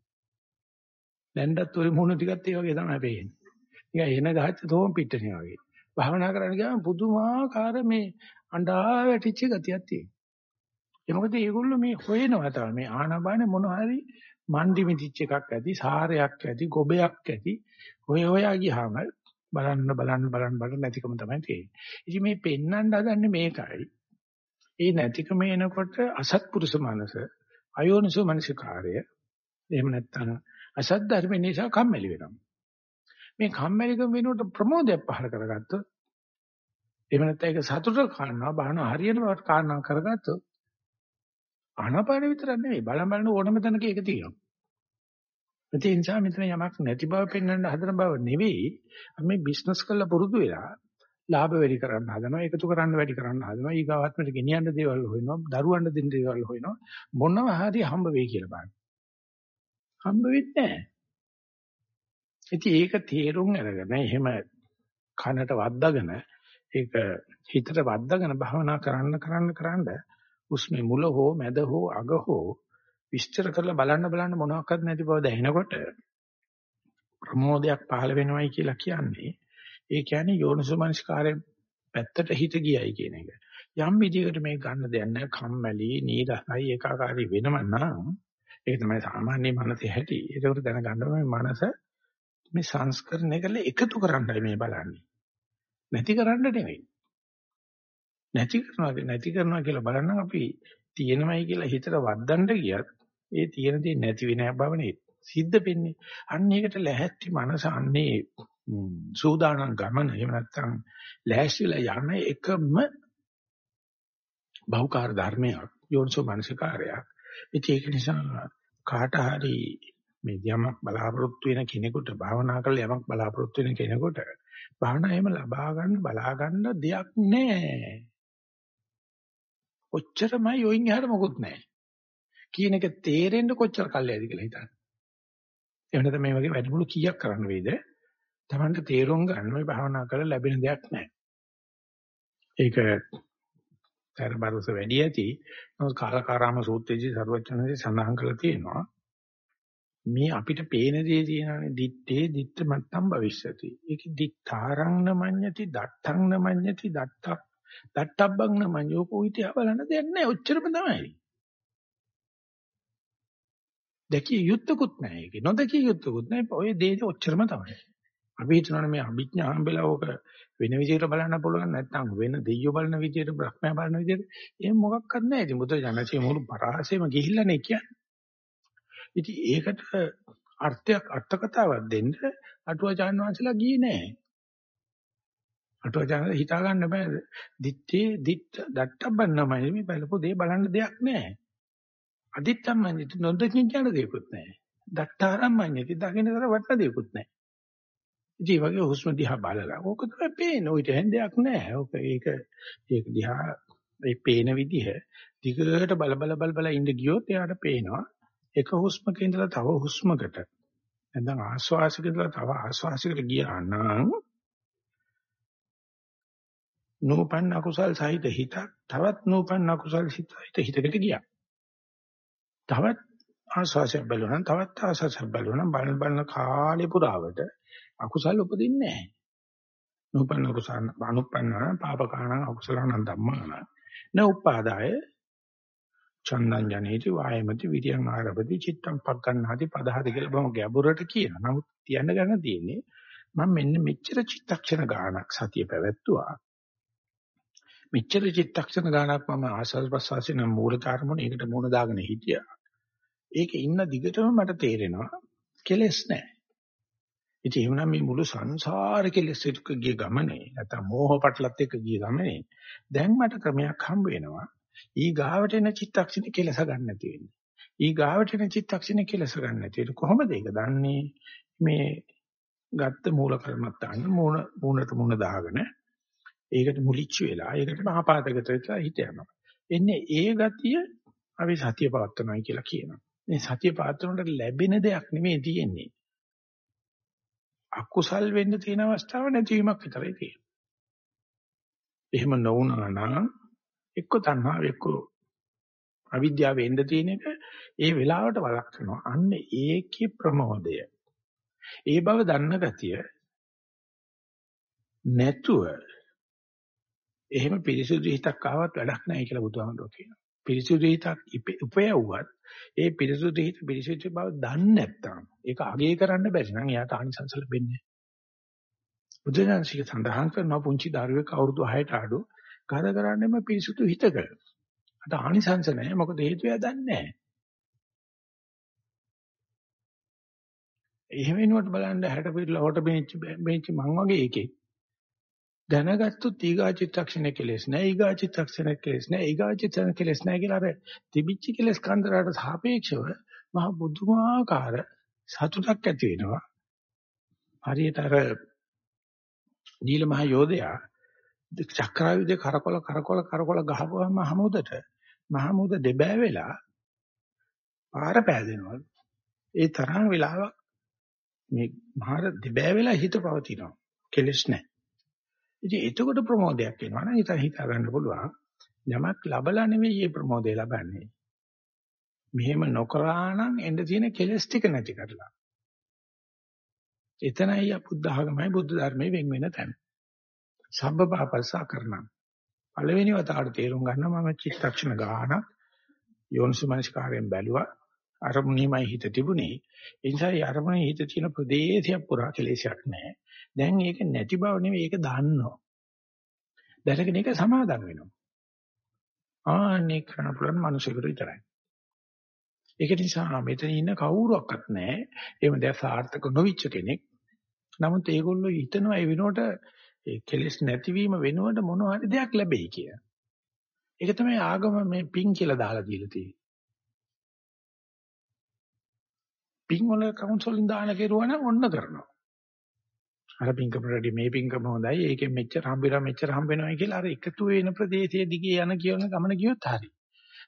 දැන්වත් ඔය මූණ ටිකත් ඒ වගේ තමයි පේන්නේ. නිකන් එන ගහච්ච තෝම් පිටනේ වගේ. භාවනා කරන්න ගියාම පුදුමාකාර මේ අඬා වැටිච්ච ගතියක් තියෙනවා. ඒ මොකද මේගොල්ලෝ මේ හොයනවා තමයි මේ ආනබාන මොන හරි මන්දි මිදිච්ච එකක් ඇති, සාරයක් ඇති, ගොබයක් ඇති. ඔය හොයා ගියාම බලන්න බලන්න බලන්න බලන්න නැතිකම තමයි තියෙන්නේ. ඉතින් මේ පෙන්වන්න හදන්නේ මේකයි. ඒ නැතිකම එනකොට අසත්පුරුෂ මනස, අයෝනිසෝ මනසිකාරය. එහෙම නැත්නම් අසත් ධර්ම නිසා කම්මැලි වෙනවා. මේ කම්මැලිකම වෙනකොට ප්‍රමෝදයක් පහල කරගත්තොත් එහෙම නැත්නම් ඒක සතුට කාරණා බාහන හරියන බවට කාරණා කරගත්තොත් ආනාපාන විතරක් නෙවෙයි බලන් බලන ඕනම තැනක ඒක තියෙනවා. ඒ නිසා මෙතන යමක් නැති බව පෙන්වන්න හදන බව නෙවෙයි මේ බිස්නස් කරලා පුරුදු වෙලා ලාභ වැඩි කරන්න හදනවා එකතු කරන්න වැඩි කරන්න හදනවා ඊගාවත්මට ගෙනියන්න දේවල් හොයනවා දරුවන්ට දෙන්න දේවල් හොයනවා මොනවා හරි හම්බ වෙයි කියලා බලන්න. හම්බ වෙන්නේ නැහැ. ඉතින් ඒක තේරුම් අරගෙන එහෙම කනට වද්දාගෙන ඒක හිතට වද්දාගෙන භවනා කරන්න කරන්න කරන්න උස්මේ මුල හෝ මැද හෝ අග හෝ විස්තර කරලා බලන්න බලන්න මොනවාක්වත් නැති බව දැනෙනකොට ප්‍රමෝදයක් පහළ වෙනවයි කියලා කියන්නේ ඒ කියන්නේ යෝනිසෝමනස්කාරයෙන් පැත්තට හිත ගියයි කියන එක. යම් විදිහකට මේ ගන්න දෙයක් නැහැ කම්මැලි නීරසයි ඒකාකාරී වෙනම නම් ඒක තමයි සාමාන්‍ය මනසේ හැටි. ඒකට දැනගන්න ඕනේ මනස මේ සංස්කරණය කරලා එකතු කරන්නයි මේ බලන්නේ. නැති කරන්න නෙවෙයි. නැති කරනවා නැති කරනවා කියලා බලන්න අපි තියෙනමයි කියලා හිතට වද්දන්න ගියත් ඒ තියෙන දේ නැති වෙන බවනේ සිද්ධ වෙන්නේ. අන්න ඒකට ලැහැත්ති මනස අන්නේ සූදානම් ගමන එහෙම නැත්නම් ලෑස්තිලා යන එකම බහුකාර්ය ධර්මයක් යෝනිසෝ මනසිකාරයක්. ඉතින් ඒක නිසා කාට හරි මේ යමක් බලාපොරොත්තු වෙන කෙනෙකුට භාවනා කරලා යමක් බලාපොරොත්තු වෙන කෙනෙකුට භාවනා එහෙම ලබා ගන්න බලා ගන්න දෙයක් නැහැ. ඔච්චරමයි යොයින් එහාට මොකුත් නැහැ. කියන එක තේරෙන්න කොච්චර කල්යයිද කියලා හිතන්න. එහෙම නැත්නම් මේ වගේ වැඩමුළු කීයක් කරන්න වේද? Tamanට තේරුම් ගන්න මේ භාවනා කරලා ලැබෙන දෙයක් නැහැ. ඒක තරබරස වැඩි ඇති. නමුත් කාලකාරාම සූත්‍රයේදී සරුවචනදී සඳහන් කරලා තියෙනවා. මේ අපිට පේන දේ තියෙනවානේ දිත්තේ දිත්ත මත්තම් භවිෂ්‍යති. ඒක දිත්තාරං නමඤ්ඤති දත්තං නමඤ්ඤති දත්තක් දත්තබ්බං නමඤ්ඤෝ කොයිතිය බලන්න දෙයක් නැහැ. ඔච්චරම තමයි. දැකිය යුත්තකුත් නැහැ ඒකේ. නොදැකිය යුත්තකුත් නැහැ. ඔය දේ ඔච්චරම තමයි. අපි හිතනවානේ මේ අභිඥා හම්බෙලා ඕක වෙන විදිහට බලන්න පුළුවන් නැත්නම් වෙන දෙයියෝ බලන විදිහට බ්‍රහ්මයා බලන විදිහට එහෙම මොකක්වත් නැහැ. ඉතින් බුදු ජනසිය මුළු පරාසෙම ගිහිල්ලානේ කියන්නේ. ඉතින් ඒකට අර්ථයක් අර්ථකතාවක් දෙන්න අටුවාචාන් වහන්සේලා ගියේ නැහැ. අටුවාචාන් හිතා ගන්න බෑ. දිත්තේ දිත්ත දත්තබන්නමයි මේ බලපො දේ බලන්න දෙයක් නැහැ. අදිත්තම්මඤ්ඤති නොදකින් කියන දෙයක්වත් නැහැ. දත්තාරම්මඤ්ඤති දකින්න කර වටන දෙයක්වත් නැහැ. ඉතින් වගේ හුස්ම දිහා බලලා ඕක තමයි පේන්නේ. ඔයිට හැන්දයක් නැහැ. ඕක ඒක ඒක දිහා ඒ පේන විදිහ දිගට බල බල බල බල ඉඳ ගියොත් එයාට පේනවා එක හුස්මක ඉඳලා තව හුස්මකට නැත්නම් ආශ්වාසයක ඉඳලා තව ආශ්වාසයකට ගියා නම් නූපන්න අකුසල් සහිත හිත තවත් නූපන්න අකුසල් සහිත හිතකට ගියා. තවත් ආශ්වාසයක් බැලුවනම් තවත් ආශ්වාසයක් බැලුවනම් බලන බලන කාලේ පුරාවට අකුසල් උපදින්නේ නැහැ. නූපන්න කුසල අනුපන්න පාපකාණ අකුසලණ ධම්මාන නෝපාදාය චන්දං ජනේති වායමති විරියං ආරබති චිත්තං පග්ගණ්ණාති පදහති කියලා බොහොම ගැඹුරට කියනවා. නමුත් කියන්න ගන්න තියෙන්නේ මම මෙන්න මෙච්චර චිත්තක්ෂණ ගානක් සතිය පැවැත්තුවා. මෙච්චර චිත්තක්ෂණ ගානක් මම ආසස් ප්‍රසවාසින මූල කාර්මණ ඒකට මුණ දාගෙන හිටියා. ඒක ඉන්න දිගටම මට තේරෙනවා කෙලස් නැහැ. ඉතින් එහෙමනම් මේ මුළු සංසාර කෙලෙස් එක්ක ගිය ගමනේ නැත්නම් මෝහ පටලත් එක්ක ගිය ගමනේ දැන් මට ක්‍රමයක් හම්බ වෙනවා. ඊ ගාවට එන චිත්තක්ෂණේ කෙලස ගන්න නැති වෙන්නේ. ඊ ගාවට එන චිත්තක්ෂණේ කෙලස ගන්න නැති වෙන්නේ. කොහොමද ඒක දන්නේ? මේ ගත්ත මූල කර්මත්තාන මූණ මූණට මූණ දාගෙන ඒකට මුලිච්ච වෙලා ඒකට මහපාතගත වෙලා හිත යනවා. එන්නේ ඒ ගතිය අපි සතිය පවත්වනවායි කියලා කියනවා. මේ සතිය පවත්වනකොට ලැබෙන දෙයක් නෙමෙයි තියෙන්නේ. අකුසල් වෙන්න තියෙන අවස්ථාව නැතිවීමක් විතරයි තියෙන්නේ. එහෙම නොවුනා නම් එක්ක තණ්හාව එක්ක අවිද්‍යාව වෙන්න තියෙන එක ඒ වෙලාවට වළක්වනවා. අන්න ඒකේ ප්‍රමෝදය. ඒ බව දන්න ගතිය නැතුව එහෙම පිරිසුදු හිතක් ආවත් වැඩක් නැහැ කියලා බුදුහාමුදුරුවෝ කියනවා. පිරිසුදු හිතක් උපයවුවත් ඒ පිරිසුදු හිත පිරිසුදු බව දන්නේ නැත්නම් ඒක අගය කරන්න බැරි නම් එයාට ආනිසංස ලැබෙන්නේ නැහැ. බුදුරජාණන්සේ සඳහන් කරන පුංචි දරුවෙක් අවුරුදු 6ට අඩු කර කරන්නේම පිරිසුදු හිතක. අට ආනිසංස නැහැ මොකද හේතුව එයා දන්නේ නැහැ. එහෙම වෙනකොට බලන්න 60 පිටලා හොට බෙන්ච් බෙන්ච් මං වගේ එකෙක් දැනගත්තොත් ඊගා චිත්තක්ෂණේ කෙලෙස් නැහැ ඊගා චිත්තක්ෂණේ කෙලෙස් නැහැ ඊගා චිත්තක්ෂණේ කෙලෙස් නැහැ කියලා අර තිබිච්ච කෙලෙස් කන්දරට සාපේක්ෂව මහ බුදුමාකාර සතුටක් ඇති වෙනවා හරියට අර නීල මහ යෝධයා චක්‍රායුධේ කරකොල කරකොල කරකොල ගහපුවම මහමුදට මහමුද දෙබෑ වෙලා පාර පෑදෙනවා ඒ තරම් වෙලාවක් මේ මහර දෙබෑ වෙලා හිත පවතිනවා කෙලෙස් නැහැ ඉතින් එතකොට ප්‍රමෝදයක් එනවා නම් හිත හිතා ගන්න පුළුවන්. යමක් ලබලා නෙවෙයි මේ ප්‍රමෝදය ලබන්නේ. මෙහෙම නොකරා නම් එන්න තියෙන කෙලස් ටික නැති කරලා. එතනයි බුද්ධ ආගමයි බුද්ධ ධර්මයේ වෙන් වෙන තැන. සබ්බ පාපස්සා කරනම්. පළවෙනි වතාවට තේරුම් ගන්න මම චිත්තක්ෂණ ගාන යෝනිසමනස්කාරයෙන් බැලුවා. අරමුණීමයි හිත තිබුණේ. ඒ නිසා ඒ අරමුණේ හිත තියෙන ප්‍රදේශයක් පුරා කෙලෙසයක් නැහැ. දැන් ඒක නැති බව නෙවෙයි ඒක දන්නවා. දැනගෙන ඒක සමාදම් වෙනවා. ආන්නේ කරන්න පුළුවන් මිනිසෙකුට විතරයි. ඒක නිසා මෙතන ඉන්න කවුරුවක්වත් නැහැ. එහෙම දැන් සාර්ථක නොවිච්ච කෙනෙක්. නමුත් ඒගොල්ලෝ හිතනවා ඒ වෙනුවට ඒ කෙලෙස් නැතිවීම වෙනුවට මොනවා හරි දෙයක් ලැබෙයි කියලා. ඒක තමයි ආගම මේ පින් කියලා දාලා දීලා තියෙන්නේ. පින් වල කවුන්සලින් දාන කෙරුවා නම් ඔන්න කරනවා. අර පින්කම රෙඩි මේ පින්කම හොඳයි ඒකෙන් මෙච්චර හම්බෙලා මෙච්චර හම්බ වෙනවා කියලා අර එකතු වෙන ප්‍රදේශයේ දිගේ යන කියන ගමන ගියොත් හරි.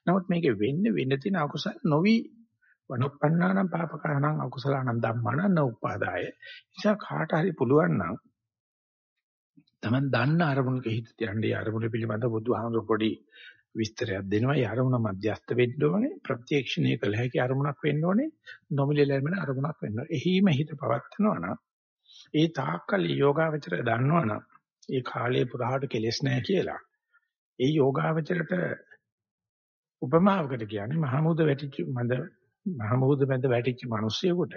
නමුත් මේක වෙන්නේ වෙන්න තියෙන අකුසල නොවි වනප්පන්නානම් පාපකානම් අකුසලානම් ධම්මන නෝපාදාය. නිසා කාට හරි පුළුවන් නම් Taman දන්න අරමුණක හිත තියන්නේ අරමුණ පිළිබඳ බුදුහාමුදුර පොඩි විස්තරයක් දෙනවා. ඒ අරමුණ මධ්‍යස්ත වෙන්න ඕනේ, ප්‍රත්‍යක්ෂණය කළ හැකි අරමුණක් වෙන්න ඕනේ, නොමිලේ ලැබෙන අරමුණක් වෙන්න ඕනේ. එහිම හිත පවත්නවා නම් ඒ තාක්කල් යෝගාවචරය දන්නවනම් ඒ කාලේ පුරාට කෙලෙස් නැහැ කියලා. ඒ යෝගාවචරයට උපමාවකට කියන්නේ මහමුද වැටිච්ච මන්ද මහමුද මැද වැටිච්ච මිනිස්සෙකුට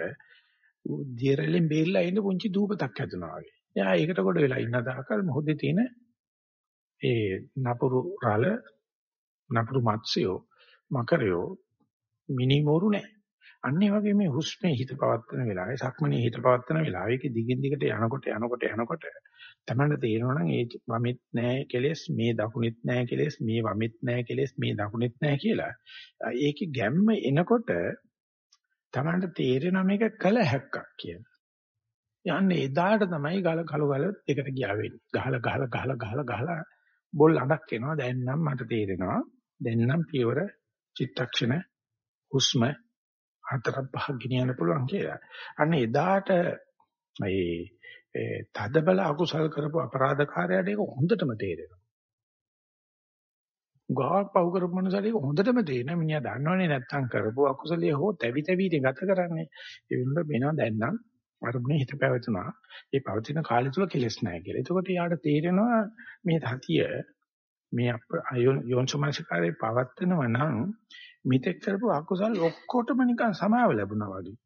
දියරලෙන් බේරලා ඉන්න පුංචි දූපතක් හැදුනා වගේ. එයා ඒකට කොට වෙලා ඉන්න දාකල් මොහොතේ තියෙන ඒ නපුරු රළ නපුරු මත්ස්‍යෝ මකරයෝ මිනිමෝරු නැහැ. අන්න ඒ වගේ මේ හුස්මේ හිත පවත්වන වෙලාවේ සක්මනේ හිත පවත්වන වෙලාවේ ඒක දිගින් දිගට යනකොට යනකොට යනකොට තමයි තේරෙනවා නම් ඒ වමෙත් නැහැ කෙලෙස් මේ දකුණෙත් නැහැ කෙලෙස් මේ වමෙත් නැහැ කෙලෙස් මේ දකුණෙත් නැහැ කියලා. ඒකේ ගැම්ම එනකොට තමයි තේරෙනවා මේක කල හැක්කක් කියලා. යන්නේ එදාට තමයි ගල කළු ගල එකට ගියා වෙන්නේ. ගහලා ගහලා ගහලා ගහලා ගහලා බොල් අඩක් එනවා. දැන් නම් මට තේරෙනවා. දැන් නම් පියවර චිත්තක්ෂණ හුස්ම හතර පහක් ගෙනියන්න පුළුවන් කියලා. අන්න එදාට මේ තදබල අකුසල් කරපු අපරාධකාරයාට ඒක හොඳටම තේරෙනවා. ගාක් පව් කරපු මනුස්සයෙක් ඒක හොඳටම තේරෙනවා. මිනිහා දන්නවනේ නැත්තම් කරපු අකුසලයේ හෝ තැවි තැවි ගත කරන්නේ. ඒ වෙනුවට වෙනවා දැන් නම් අරමුණේ හිත පැවතුනා. ඒ පවතින කාලය තුල කෙලස් නැහැ කියලා. එතකොට යාට තේරෙනවා මේ සතිය මේ යෝන්සමනසිකාරේ පවත්නවා නම් මිත්‍යක් කරපු අකුසල් ඔක්කොටම නිකන් සමාව ලැබුණා වගේ.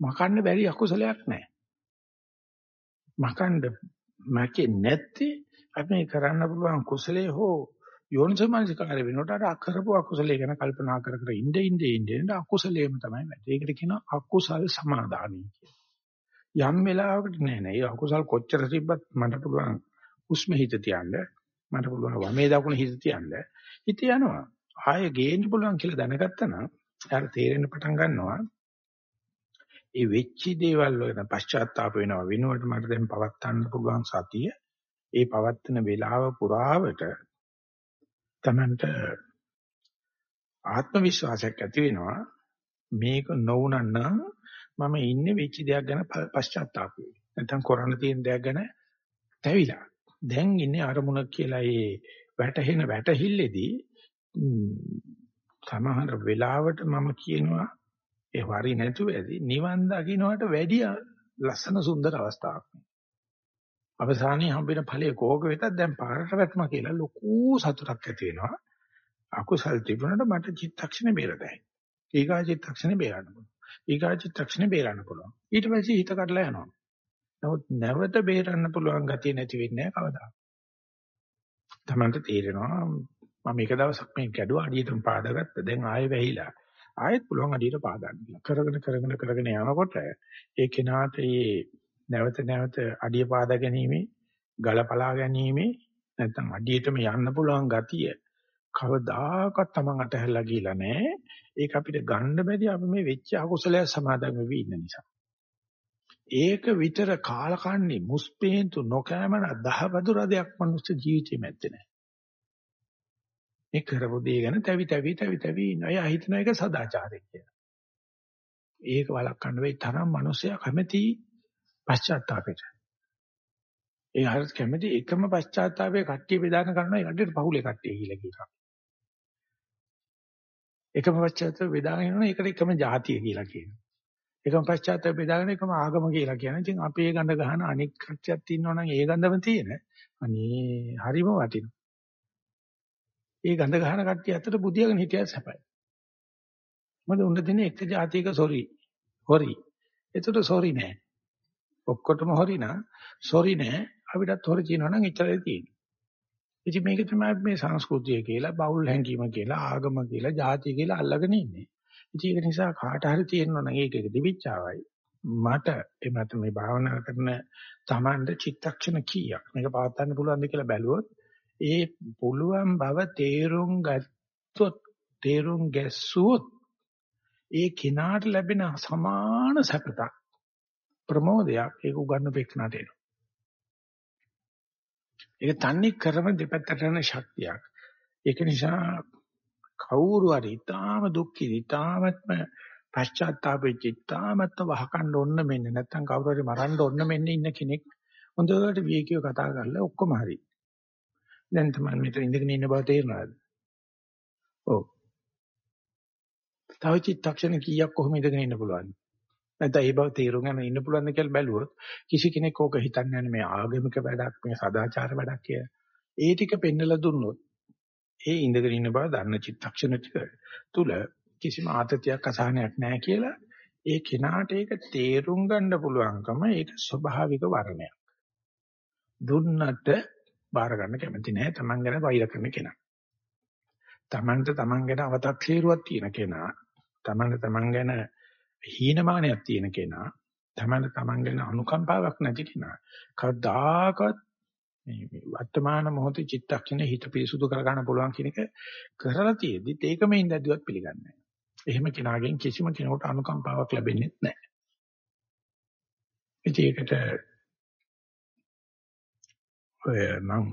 මකන්න බැරි අකුසලයක් නැහැ. මකන්න මැකේ නැත්තේ අපි කරන්න පුළුවන් කුසලයේ හෝ යෝනිසමනසිකාරය වෙනකොට අර අකරපු අකුසලයේ ගැන කල්පනා කර කර ඉඳ ඉඳ ඉඳ ඉඳ අකුසලයේම තමයි වැඩි. ඒකට කියනවා අකුසල් සමාදානයි කියලා. යම් වෙලාවකට නෑ නෑ. ඒ අකුසල් කොච්චර තිබ්බත් මට පුළුවන් උස්ම හිත තියන්න. මට පුළුවන් වමේ දකුණ හිත තියන්න. හිත යනවා. ආයෙ ගේන්න පුළුවන් කියලා දැනගත්තා නම් එයාට තේරෙන්න පටන් ගන්නවා. ඒ වෙච්ච දේවල් වල පශ්චාත්තාප වෙනවා වෙනුවට මට දැන් පවත්වන්න පුළුවන් සතිය ඒ පවත්වන වේලාව පුරාවට තමන්ට ආත්ම විශ්වාසයක් ඇති වෙනවා. මේක නොවුනනම් මම ඉන්නේ වෙච්ච දෙයක් ගැන පශ්චාත්තාප වෙයි. නැත්නම් කරන්න තියෙන දෙයක් ගැන තැවිලා දැන් ඉන්නේ අරමුණ කියලා ඒ වැටහෙන වැටහිල්ලේදී සමහර වෙලාවට මම කියනවා ඒ වරි නැතුව ඇති. නිවන් දකින්නට වැඩිය ලස්සන සුන්දර අවස්ථාවක්. අවසානයේ හම්බෙන ඵලයේ කෝක වෙතත් දැන් පාරට වැටුණා කියලා ලොකු සතුටක් ඇති වෙනවා. අකුසල් තිබුණාට මට චිත්තක්ෂණේ බේරදයි. ඊගා චිත්තක්ෂණේ බේරන්න පුළුවන්. ඊගා චිත්තක්ෂණේ බේරන්න පුළුවන්. ඊට පස්සේ හිත කඩලා යනවා. නමුත් නැවත බේරන්න පුළුවන් ගතිය නැති වෙන්නේ නැහැ කවදා. තමන්ට තේරෙනවා මම එක දවසක් මේ ගැඩුව අඩියටම පාදගත්ත දැන් ආයෙ වැහිලා ආයෙත් පුළුවන් අඩියට පාදන්න කියලා. කරගෙන කරගෙන කරගෙන යනකොට ඒ කෙනාට මේ නැවත නැවත අඩිය පාද ගැනීමේ ගලපලා ගැනීමේ නැත්නම් අඩියටම යන්න පුළුවන් ගතිය කවදාකවත් Taman අතහැරලා ගිහිලා නැහැ. ඒක අපිට ගන්න බැරි අපි මේ වෙච්ච අකුසලය සමාදන් වෙවි ඉන්න නිසා. ඒක විතර කාලකන්ණි මුස්පේන්තු නොකෑමන දහවදුර දෙයක් මනුස්ස ජීවිතේ මැත්තේ නැහැ. මේ කරපු දේ ගැන තැවි තැවි තැවි තැවි ඉන්නවා. එයා හිතන එක සදාචාරය කියලා. ඒක වළක්වන්න වෙයි තරම් මිනිසයා කැමති පශ්චාත්තාපයට. ඒ හරියට කැමති එකම පශ්චාත්තාපයේ කට්ටිය බෙදාන කරනවා ඒ කට්ටියට පහුලේ කට්ටිය කියලා කියනවා. එකම පශ්චාත්තාපය බෙදාගෙන ඉන්නවා ඒකට එකම ජාතිය කියලා කියනවා. එකම පශ්චාත්තාපය බෙදාගෙන එකම ආගම කියලා කියනවා. ඉතින් අපේ ගඳ ගහන අනික් කට්ටියක් ඉන්නවා නම් ඒ ගඳම තියෙන. අනේ හරිම වටිනවා. ඒ ගඳ ගහන කට්ටිය අතර බුදියාගෙන හිටියත් සැපයි. මොකද උන්න දින එක જાතියක සොරි. හොරි. ඒතර සොරි නෑ. ඔක්කොටම හොරි නා සොරි නෑ. අපිටත් හොරි කියනවා නම් එච්චරයි තියෙන්නේ. ඉතින් මේක තමයි මේ සංස්කෘතිය කියලා, බෞල් හැංගීම කියලා, ආගම කියලා, ಜಾති කියලා අල්ලගෙන ඉන්නේ. ඉතින් ඒක නිසා කාට හරි තියෙනවා නම් ඒක දිවිච්චාවයි. මට එමත් මේ භාවනා කරන තමන්ට චිත්තක්ෂණ කීයක් මේක පවත්වන්න පුළුවන්ද කියලා බැලුවොත් ඒ පුළුවන් බව තේරුම් ගත්තොත් තේරුම් ගැස්සුවොත් ඒ කිනාට ලැබෙන සමාන සැපතක් ප්‍රමෝදයක් ඒක උගන්න පෙක්නට එනවා. ඒක තන්නේ කරම දෙපැත්තට යන ශක්තියක්. ඒක නිසා කවුරු හරි ඊටාම දුක්ඛි ඊටාමත්ම පශ්චාත්තාපෙච්ච ඊටාමත්ම වහකණ්ඩ ඔන්න මෙන්න නැත්තම් කවුරු හරි මරන්න ඔන්න මෙන්න ඉන්න කෙනෙක් හොඳට විවේකීව කතා කරලා ඔක්කොම හරි. දැන් තමයි මෙතන ඉඳගෙන ඉන්න බව තේරෙනවද? ඔව්. තව චිත්තක්ෂණ කීයක් කොහොම ඉඳගෙන ඉන්න පුළුවන්ද? නැත්නම් ඒ බව තේරුම් ගන්න ඉන්න පුළුවන්ද කියලා බැලුවොත් කිසි කෙනෙක් ඕක හිතන්නේ නැහැ මේ ආගමික වැඩක් මේ සදාචාර වැඩක් කියලා. ඒ ටික පෙන්නලා දුන්නොත් ඒ ඉඳගෙන ඉන්න බව දන්න චිත්තක්ෂණ ටික තුල කිසිම ආතතියක් අසහනයක් නැහැ කියලා ඒ කෙනාට ඒක තේරුම් ගන්න පුළුවන්කම ඒක ස්වභාවික වර්ණයක්. දුන්නට බාර ගන්න කැමති නැහැ Taman ගැන වෛර කරන කෙනා. Tamanට Taman ගැන අව탁සීරුවක් තියෙන කෙනා, Tamanට Taman ගැන හීනමානයක් තියෙන කෙනා, Tamanට Taman ගැන අනුකම්පාවක් නැති කෙනා. කවදාකවත් මේ වර්තමාන මොහොතේ චිත්තක්ෂණේ හිත පිරිසුදු කරගන්න පුළුවන් කියන එක කරලා තියෙද්දිත් ඒකම ඉඳද්දිවත් පිළිගන්නේ නැහැ. එහෙම කෙනාගෙන් කිසිම කෙනෙකුට අනුකම්පාවක් ලැබෙන්නේ නැහැ. ඒකට ඔය මම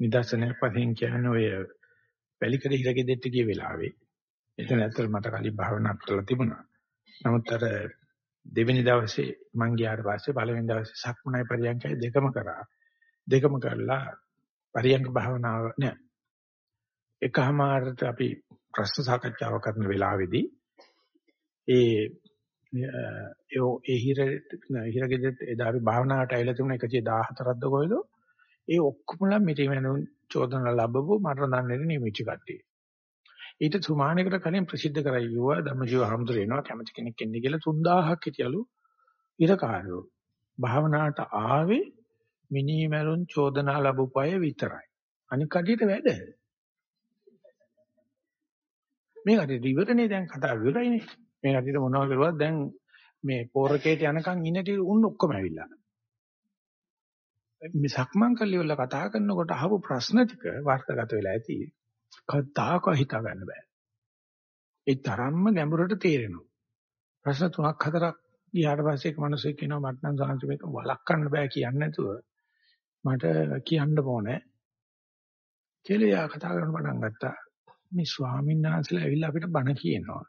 නිදර්ශනයක් වශයෙන් කියන්නේ ඔය වැලිකඩ හිරගෙදෙට්ට ගිය වෙලාවේ එතන ඇත්තට මට කලින් භාවනා කරලා තිබුණා. නමුත් අර දෙවෙනි දවසේ මං ගියාට පස්සේ පළවෙනි දවසේ සක්මනයි පරියන්කයි දෙකම කරා. දෙකම කරලා පරියන්ක භාවනාව නෑ. එකමාරට අපි ප්‍රශ්න සාකච්ඡාව කරන වෙලාවේදී ඒ ඒ හිර හිරගෙදෙට්ට එදා අපි භාවනාවට ඇවිල්ලා තිබුණ 114ක්ද කොහෙද ඒ ඔක්කොමලා මිරිමනුන් චෝදනා ලැබවු මරණ දන්නේ නිමිච්ච කට්ටිය. ඊට සුමානයකට කලින් ප්‍රසිද්ධ කරයිවා ධම්මජීව හඳුර එනවා කැමති කෙනෙක් එන්නේ කියලා 3000ක් හිටියලු ඉරකාරයෝ. භාවනාවට ආවේ මිනිමරුන් චෝදනා ලැබුපය විතරයි. අනික කඩියට වැඩ. මේක හරි ඉවරනේ දැන් කතාව ඉවරයිනේ. මේ කටියට මොනවද කරුවත් දැන් මේ පෝරකේට යනකම් ඉන්න ටික උන් ඔක්කොම ඇවිල්ලා. මේ සක්මන් කල්ලිවල කතා කරනකොට අහපු ප්‍රශ්න ටික වාර්තාගත වෙලා ඇති. කවදාක හිතා ගන්න බෑ. ඒ තරම්ම ගැඹුරට තේරෙනවා. ප්‍රශ්න තුනක් හතරක් ගියාට පස්සේ එක මිනිහෙක් කියනවා මට නම් සාංශ මේක වළක්වන්න බෑ කියන්නේ නැතුව මට කියන්න ඕනේ. කියලා යා කතා කරන පටන් ගත්තා. මේ ස්වාමීන් වහන්සේලා ඇවිල්ලා අපිට බණ කියනවා.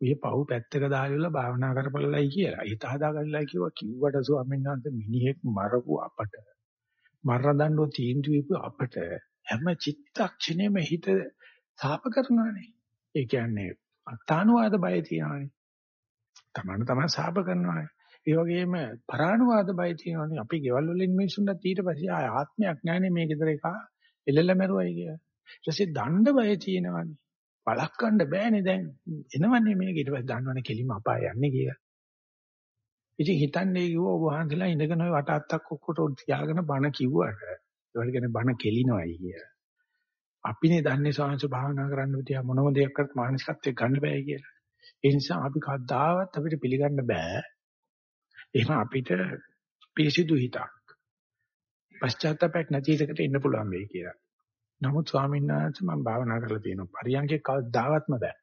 ඔය පව් පැත්තක දාලා භාවනා කරපළලයි කියලා. හිත හදාගන්නලයි කිව්වා කිව්වට ස්වාමීන් වහන්සේ මිනිහෙක් මරපු අපට මරණ දඬුව තීන්දුව අපට හැම චිත්තක්ෂණයෙම හිත සාප කරනවානේ. ඒ කියන්නේ අත්තානුවාද බය තියනවානේ. තමන්න තමන් සාප කරනවානේ. ඒ වගේම පරානුවාද බය තියනවානේ. අපි ගෙවල් වලින් මිනිස්සුන්ට ඊට පස්සේ ආය ආත්මයක් නැහැනේ මේ ගෙදර එක එල්ලල මරුවයි කියලා. ඊට පස්සේ දණ්ඩ බය තියෙනවානේ. බලක්වන්න බෑනේ දැන් එනවන්නේ මේක ඊට පස්සේ දන්නවනේ කෙලිම අපාය යන්නේ කියලා. ඉතින් හිතන්නේ කිව්ව ඔබ වහන්සේලා ඉඳගෙන ওই වට අත්තක් ඔක්කොට තියාගෙන බණ කිව්වට ඒවල කියන්නේ බණ කෙලිනවයි කිය. අපිනේ දන්නේ සාංශ භාවනා කරන්න තියා මොනම දෙයක් කරත් මානසිකත්වයක් ගන්න බෑ කියලා. ඒ නිසා අපි කවදාවත් අපිට පිළිගන්න බෑ. එහෙනම් අපිට පිරිසිදු හිතක් පශ්චාත්තාපයක් නැති එකකට ඉන්න පුළුවන් වෙයි කියලා. නමුත් ස්වාමීන් වහන්සේ මම භාවනා කරලා තියෙනවා. පරියන්කේ කවදාවත්ම බෑ.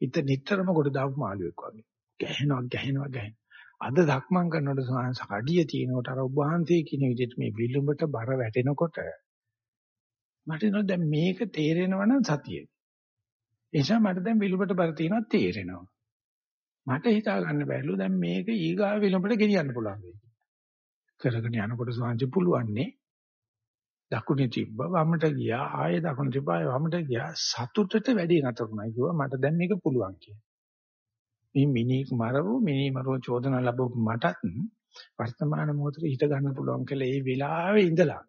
හිත නිතරම කොට දාපු මාළුවෙක් වගේ. ගැහෙනවා ගැහෙනවා ගැහෙනවා. අද ධක්මං කරනකොට ස්වාමීන් කඩිය තියෙනකොට අර ඔබ වහන්සේ කියන විදිහට මේ විලුඹට බර වැටෙනකොට මට නෝ දැන් මේක තේරෙනවා නම් සතියේ. ඒ නිසා මට දැන් විලුඹට බර තියෙනවා තේරෙනවා. මට හිතා ගන්න බැරිලු දැන් මේක ඊගා විලුඹට ගෙනියන්න පුළුවන් වෙයි. කරගෙන යනකොට ස්වාමීන් පුළුවන්නේ දකුණේ තිබ්බ වමට ගියා ආයෙ දකුණ තිබ්බ ආයෙ වමට ගියා සතුටට වැඩි නතරුණා කිව්වා මට දැන් මේක පුළුවන් කියලා. මේ මිනික් මරව මිනි මරව චෝදනා ලැබුව මටත් වර්තමාන මොහොතේ හිත ගන්න පුළුවන් කියලා ඒ වෙලාවේ ඉඳලා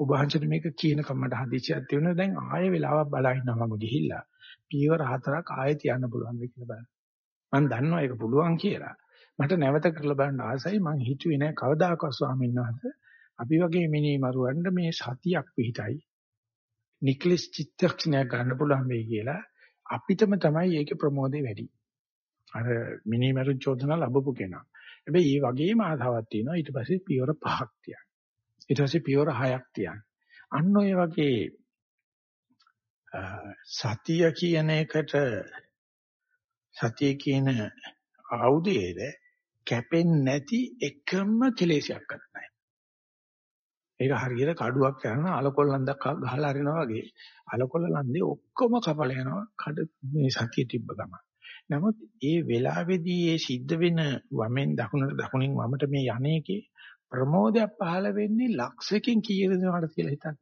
ඔබ වහන්සේට මේක කියන කමට හදිසියක් තියෙනවා දැන් ආයෙ වෙලාවක් බලා ඉන්නවා මම ගිහිල්ලා පීවර හතරක් ආයෙ තියන්න පුළුවන් ද කියලා බලන්න. මම දන්නවා ඒක පුළුවන් කියලා. මට නැවත කරලා බලන්න ආසයි මං හිතුවේ නෑ කවදාකවත් ස්වාමීන් වහන්සේ අපි වගේ මිනි මරුවන්ට මේ සතියක් පිටයි නික්ලිස් චිත්තක්ෂණයක් ගන්න පුළුවන් වෙයි කියලා අපිටම තමයි ඒකේ ප්‍රමෝදේ වැඩි. අර මිනි මරු චෝදනා ලැබපු කෙනා. හැබැයි මේ වගේම ආසාවක් තියෙනවා ඊට පස්සේ පියවර පහක් තියන්න. ඊට පස්සේ පියවර හයක් තියන්න. අන්න ඔය වගේ සතිය කියන එකට සතිය කියන ආයුධයේද කැපෙන්නේ නැති එකම කෙලෙසයක් නැහැ. ඒක හරියට කඩුවක් කරන අලකොල්ලන්දක් ගහලා අරිනවා වගේ. අලකොල්ල ලන්දේ ඔක්කොම කපල යනවා කඩ මේ සතිය තිබ්බ ගමන්. නමුත් ඒ වෙලාවේදී ඒ සිද්ධ වෙන වමෙන් දකුණට දකුණින් වමට මේ යන්නේකේ ප්‍රමෝදයක් පහළ වෙන්නේ ලක්ෂකින් කීයද වෙනවද කියලා හිතන්න.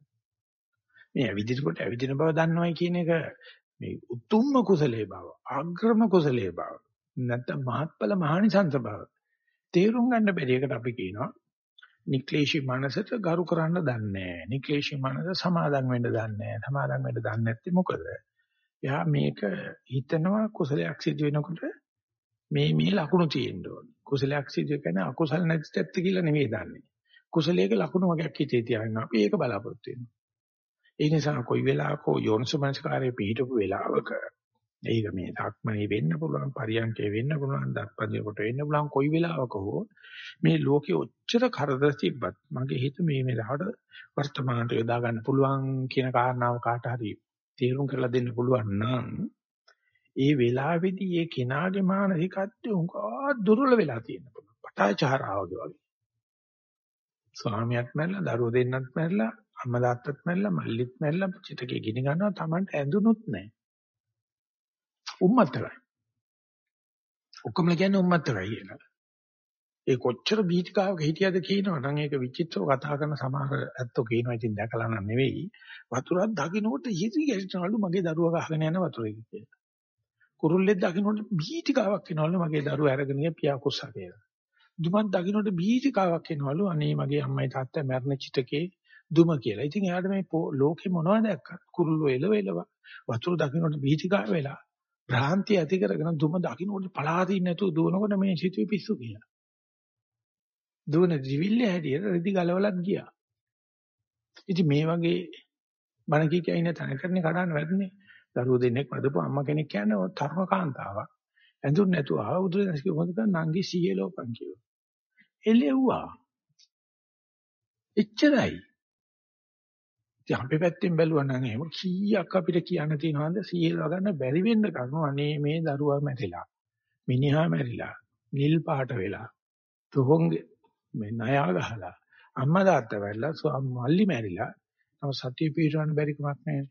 මේ ඇවිදිනකොට ඇවිදින බව දන්නවයි කියන එක මේ උතුම්ම කුසලයේ බව, අග්‍රම කුසලයේ බව, නැත්නම් මහත්ඵල මහානිසංස බව තේරුම් ගන්න බැරි එකට අපි කියනවා නික්ලේශී මනසට ගරු කරන්න දන්නේ නැහැ. නික්ලේශී මනස සමාදම් වෙන්න දන්නේ නැහැ. සමාදම් වෙන්න දන්නේ නැත්නම් මොකද? එයා මේක හිතනවා කුසලයක් සිදු වෙනකොට මේ මේ ලකුණු තියෙන්න ඕනේ. කුසලයක් සිදු කරන අකුසල නැතිත් කියලා නෙවෙයි දන්නේ. කුසලයක ලකුණු වගේක් හිතේ තියාගෙන අපි ඒක බලාපොරොත්තු වෙනවා. ඒ නිසා කොයි වෙලාවක යෝනිසමනස්කාරයේ පිහිටපු වෙලාවක ඒක මේ ධක්මනේ වෙන්න පුළුවන් පරියන්කේ වෙන්න පුළුවන් දත්පදිය කොට වෙන්න පුළුවන් කොයි වෙලාවක හෝ මේ ලෝකෙ ඔච්චර කරදර තිබ්බත් මගේ හිත මේ වෙලාවට වර්තමානට යොදා ගන්න පුළුවන් කියන කාරණාව කාට හරි තේරුම් කරලා දෙන්න පුළුවන් නම් ඒ වෙලාවේදී ඒ කෙනාගේ මානසිකත්වය උඟා දුර්වල වෙලා තියෙන පුළුවන් පටාචාරාවගේ වගේ ස්වාමියාත් මැරලා දරුවෝ දෙන්නත් මැරලා අම්මා තාත්තත් මැරලා මල්ලිත් මැරලා චිතකේ ගිනි ගන්නවා Tamanට ඇඳුනුත් නැහැ උම්මත්තකයි. ඔක්කොම කියන්නේ උම්මත්තකයි කියලා. ඒ කොච්චර බීතිකාවක හිටියද කියනවනම් ඒක විචිත්‍රව කතා කරන සමහර ඇත්තෝ කියනවා ඉතින් දැකලා නම් නෙවෙයි. වතුරක් දකින්නකොට හිරි ගැටෙනවලු මගේ දරුවා ගහගෙන යන වතුරේ කියලා. කුරුල්ලෙක් දකින්නකොට බීතිකාවක් එනවලු මගේ දරුවා අරගෙන ගිය පියා කුස්සා කියලා. දුමක් දකින්නකොට බීතිකාවක් එනවලු අනේ මගේ අම්මයි තාත්තයි මැරෙන චිතකේ දුම කියලා. ඉතින් එයාට මේ ලෝකේ මොනවද දැක්කත් කුරුල්ලෝ එලව එලව වතුර දකින්නකොට බීතිකාව වෙලා භ්‍රාන්ති ඇති කරගෙන දුම දකින්නකොට පලාතින් නැතුව දුවනකොට මේ සිතුවේ පිස්සු කියලා. දුවන දිවිල්ල හැටියට රෙදි ගලවලත් ගියා. ඉතින් මේ වගේ බණ කී කිය ඉන්න තැනකනේ කඩන්න වැටුනේ. දරුවෝ දෙන්නෙක් වදපු අම්මා කෙනෙක් කියන්නේ තරුණ කාන්තාවක්. ඇඳුම් නැතුව ආව බුදුරජාණන් කිව්ව මොකද නංගි සීයේ ලෝකම් කිව්වා. එළෙව්වා. එච්චරයි. ඉතින් අපි පැත්තෙන් බැලුවා නම් එහෙම කීයක් අපිට කියන්න තියෙනවද සීයලව ගන්න බැරි වෙන්න කරුණු අනේ මේ දරුවා මැරිලා. මිනිහා මැරිලා. නිල් පාට වෙලා. තුහොංගේ මේ ණයා ගහලා. අම්මා තාත්තා මැරිලා මල්ලි මැරිලා. තව සතිය පිටවන්න බැරි කමක් නැහැ.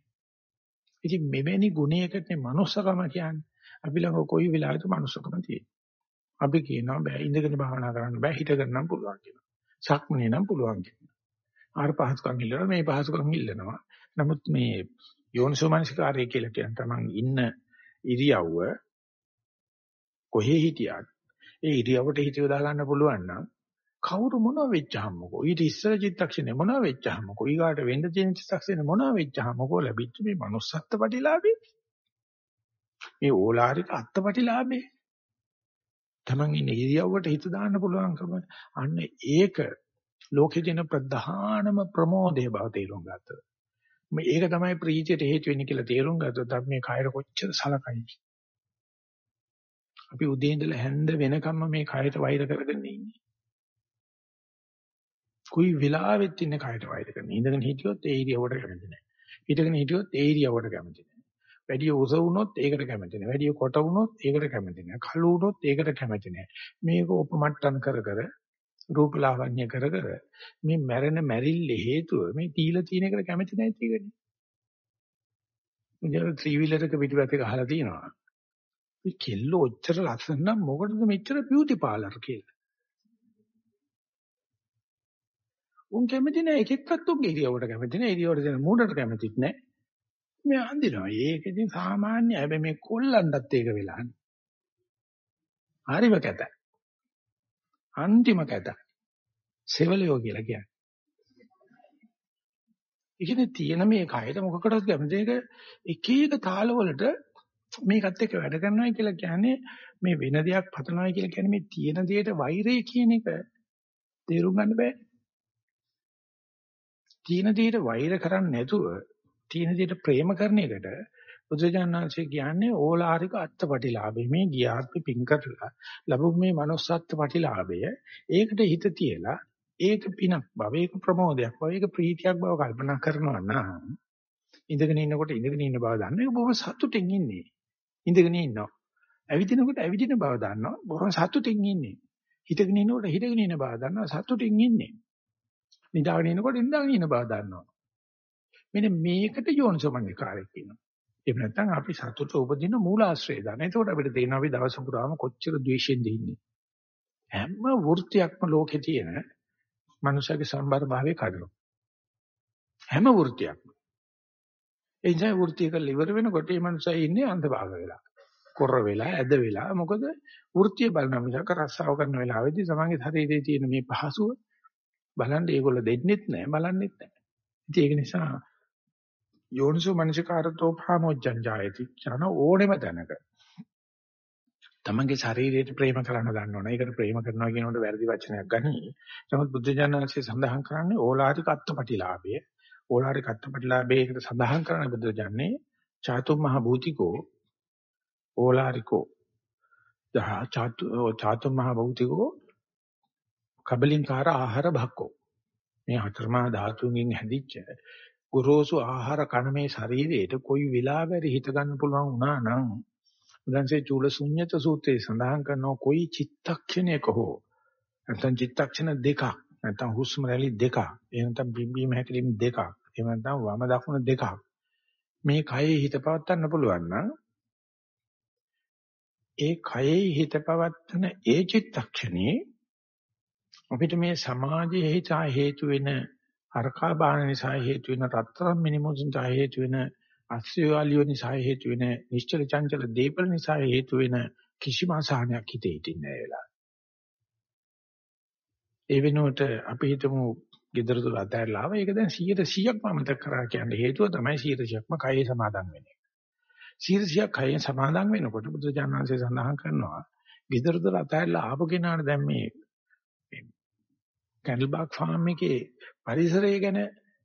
ඉතින් මෙවැනි ගුණයකට මනුස්සකම කියන්නේ. අපි ළඟ කොයි වෙලාවෙද මනුස්සකම තියෙන්නේ. අපි කියනවා බෑ ඉඳගෙන භාවනා කරන්න බෑ හිටගෙන නම් පුළුවන් කියනවා. සක්මනේ නම් පුළුවන් කියනවා. ආර පහසුකම් ඉල්ලනවා මේ පහසුකම් ඉල්ලනවා. නමුත් මේ යෝනිසෝමනසිකාරය කියලා කියන තමන් ඉන්න ඉරියව්ව කොහේ හිටියත් ඒ ඉරියව්වට හිත යොදා ගන්න පුළුවන් නම් කවුරු මොනව වෙච්චාමකෝ ඊට ඉස්සර චිත්තක්ෂණේ මොනව වෙච්චාමකෝ ඊගාට වෙන්න තියෙන චිත්තක්ෂණේ මොනව වෙච්චාමකෝ ලැබිච්ච මේ manussත්ත්ව ප්‍රතිලාභේ මේ ඕලාරික අත්පටිලාභේ තමන් ඉන්නේ ඉරියව්වට හිත දාන්න පුළුවන්කම අන්න ඒක ලෝකේ දෙන ප්‍රධානම ප්‍රමෝදය බව තේරුම් ගත්තා. මේ ඒක තමයි ප්‍රීතියට හේතු වෙන්නේ කියලා තේරුම් ගත්තොත් අපි මේ කයර කොච්චර සලකයි. අපි උදේ ඉඳලා හැන්ද වෙනකම්ම මේ කයට වෛර කරගෙන ඉන්නේ. කුයි වෙලාවෙත් ඉන්නේ කයට වෛර කරගෙන. ඉඳගෙන හිටියොත් ඒ ඉරියව්වට කැමති නැහැ. හිටගෙන හිටියොත් ඒ ඉරියව්වට කැමති නැහැ. වැඩි උස වුණොත් ඒකට කැමති නැහැ. වැඩි කොට වුණොත් ඒකට කැමති නැහැ. කළු වුණොත් ඒකට කැමති නැහැ. මේක උපමට්ටම් කර කර රූපලාවන්‍ය කර කර මේ මැරෙන මැරිල්ල හේතුව මේ තීල තියෙන එකට කැමති නැති එකනේ. මුජර ත්‍රිවිලරක පිටිපස්සේ ගහලා තියෙනවා. මේ කෙල්ල ඔච්චර ලස්සන නම් මොකටද මෙච්චර බියුටි පාලර් කියලා. උන් කැමති නැහැ එකෙක්වත් උන්ගේ ඉරියව්වට කැමති නැහැ ඉරියව්වට දෙන මූඩට කැමතිත් නැහැ. මේ අඳිනවා. ඒක ඉතින් සාමාන්‍ය හැබැයි මේ කොල්ලන්ටත් ඒක වෙලානේ. හරිම කැතයි. අන්තිම කැතයි. සෙවලියෝ කියලා කියන්නේ. ඉතින් තියෙන මේ කයද මොකකටද කැමති එක එක එක තාලවලට මේකත් එක්ක වැඩ කරනවා කියලා කියන්නේ මේ වෙන දෙයක් පතනවා කියලා කියන්නේ මේ තියෙන දෙයට වෛරය කියන එක තේරුම් ගන්න බෑ. තියෙන දෙයට වෛර කරන්නේ නැතුව තියෙන දෙයට ප්‍රේම කරන එකට බුදුජානනාංශය කියන්නේ ඕලාරික අත්පටිලාභය. මේ ගියාත්ම පිං කරලා ලැබු මේ manussත්ත්ව ප්‍රතිලාභය ඒකට හිත තියලා ඒක පිනක් බව ඒක ප්‍රමෝදයක් බව ඒක ප්‍රීතියක් බව කල්පනා කරනවා නම් ඉඳගෙන ඉන්නකොට ඉඳගෙන ඉන්න බව දන්න ඒක බොහොම සතුටින් ඉන්නේ. ඉඳගෙන ඉන්නවා. ඇවිදිනකොට ඇවිදින බව දන්නවා. බොහොම සතුටින් ඉන්නේ. හිටගෙන ඉන්නකොට හිටගෙන ඉන්න බව දන්නවා. සතුටින් ඉන්නේ. නිදාගෙන ඉන්නකොට නිදාගෙන ඉන්න බව දන්නවා. මෙන්න මේකට යෝනිසෝමනිකාරය කියනවා. එහෙම නැත්නම් අපි සතුට උපදින මූලාශ්‍රය දාන. එතකොට අපිට තේරෙනවා අපි දවස පුරාම කොච්චර ද්වේෂෙන්ද ඉන්නේ. හැම වෘත්තියක්ම ලෝකේ තියෙන මනුෂ්‍යගේ සම්බර භාවයේ කඩනවා. හැම වෘත්තියක්ම. ඒ නිසා වෘත්තියක liver වෙනකොට මේ මනුස්සයා ඉන්නේ අන්ධභාග වෙලා. කොර වෙලා, ඇද වෙලා. මොකද වෘත්තිය බලන මිසක රස්සාව කරන වෙලාවෙදී තමන්ගේ ශරීරයේ තියෙන මේ පහසුව බලන්න ඒගොල්ලෝ දෙන්නෙත් නැහැ, බලන්නෙත් නැහැ. ඒක නිසා යෝනිසෝ මනසිකාරතෝ භාමොජ්ජං ජායති ඥාන ඕනෙම තැනක තමන්ගේ ශරීරයට ප්‍රේම කරන්න දන්නවනේ. ඒකට ප්‍රේම කරනවා කියනකොට වැරදි වචනයක් ගනි. නමුත් බුද්ධ ඥානanse සඳහන් කරන්නේ ඕලාරික අත්පටිලාභය. ඕලාරික අත්පටිලාභයකට සඳහන් කරන බුද්ධ ඥානේ චාතුම් මහ භූතිකෝ ඕලාරිකෝ චාතු චාතුම් මහ භූතිකෝ කබලින්කාර ආහාර භක්කෝ. මේ හතරමා ධාතුන්ගෙන් හැදිච්ච ගොරෝසු ආහාර කන මේ ශරීරයට කොයි වෙලාවෙරි හිත ගන්න පුළුවන් වුණා නම් උදන්සේ චූල ශුන්්‍යත සූත්‍රයේ සඳහන් කරනවා කොයි චිත්තක්ෂණයක හෝ නැත්නම් චිත්තක්ෂණ දෙකක් නැත්නම් හුස්ම රැලි දෙකක් එහෙම නැත්නම් බිම්බීම හැකලීම් දෙකක් එහෙම නැත්නම් වම දකුණ දෙකක් මේ කයේ හිත පවත්වන්න පුළුවන් නම් ඒ කයේ හිත පවත්වන ඒ චිත්තක්ෂණේ අපිට මේ සමාජයේ හේතු වෙන අරකා බාන නිසා හේතු වෙන රත්තරන් මිනිමුතුන් නිසා හේතු වෙන අස්සියවාලියෝ නිසා හේතු වෙන නිශ්චල චංචල දීපල නිසා හේතු වෙන කිසිම අසහනයක් හිතේ හිටින්නේ නැහැ ඒ වෙනුවට අපි හිතමු gedara තුල අතහැරලා ආවා. ඒක දැන් 100%ක්ම අමතක කරා කියන්නේ හේතුව තමයි 100%ක්ම කයේ සමාදන් වෙන එක. 100%ක් කයේ සමාදන් වෙනකොට බුදුජානනාංශය සඳහන් කරනවා gedara තුල අතහැරලා ආපු කෙනාට දැන් මේ කැන්ඩල්බාග් ෆාම් එකේ පරිසරය ගැන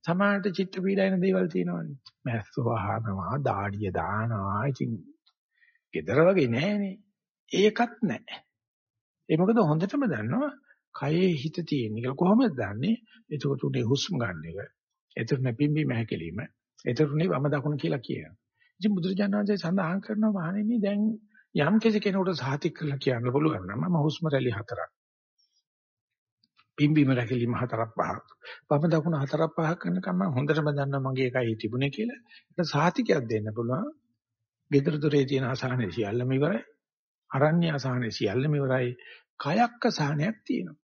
සමානට චිත්ත පීඩායන දේවල් තියෙනවනේ. මැස්සෝ අහනවා, දාඩිය දානවා. ඉතින් gedara වගේ නෑනේ. ඒකත් නෑ. ඒ මොකද හොඳටම දන්නවා කයේ හිත තියෙන එක කොහොමද දන්නේ? එතකොට උනේ හුස්ම ගන්න එක. එතන පිම්බි මහකෙලීම. එතරුනේ වම දකුණ කියලා කියනවා. ඉතින් බුදුරජාණන් වහන්සේ සඳහන් කරනවා මහණෙනි දැන් යම් කෙනෙකුට සාතික් කරලා කියන්න පුළුවන් නම් මම හුස්ම රැලි හතරක් පිම්බීම රැකිලිම හතරක් පහක්. වම දකුණ හතරක් පහක් කරනකම් මම හොඳටම දන්නවා මගේ එකයි තිබුණේ කියලා. ඒක සාතිකයක් දෙන්න පුළුවන්. gedara dore තියෙන අසහනේ සියල්ලම ඉවරයි. අරණ්‍ය අසහනේ සියල්ලම ඉවරයි. කයක් අසහනයක් තියෙනවා.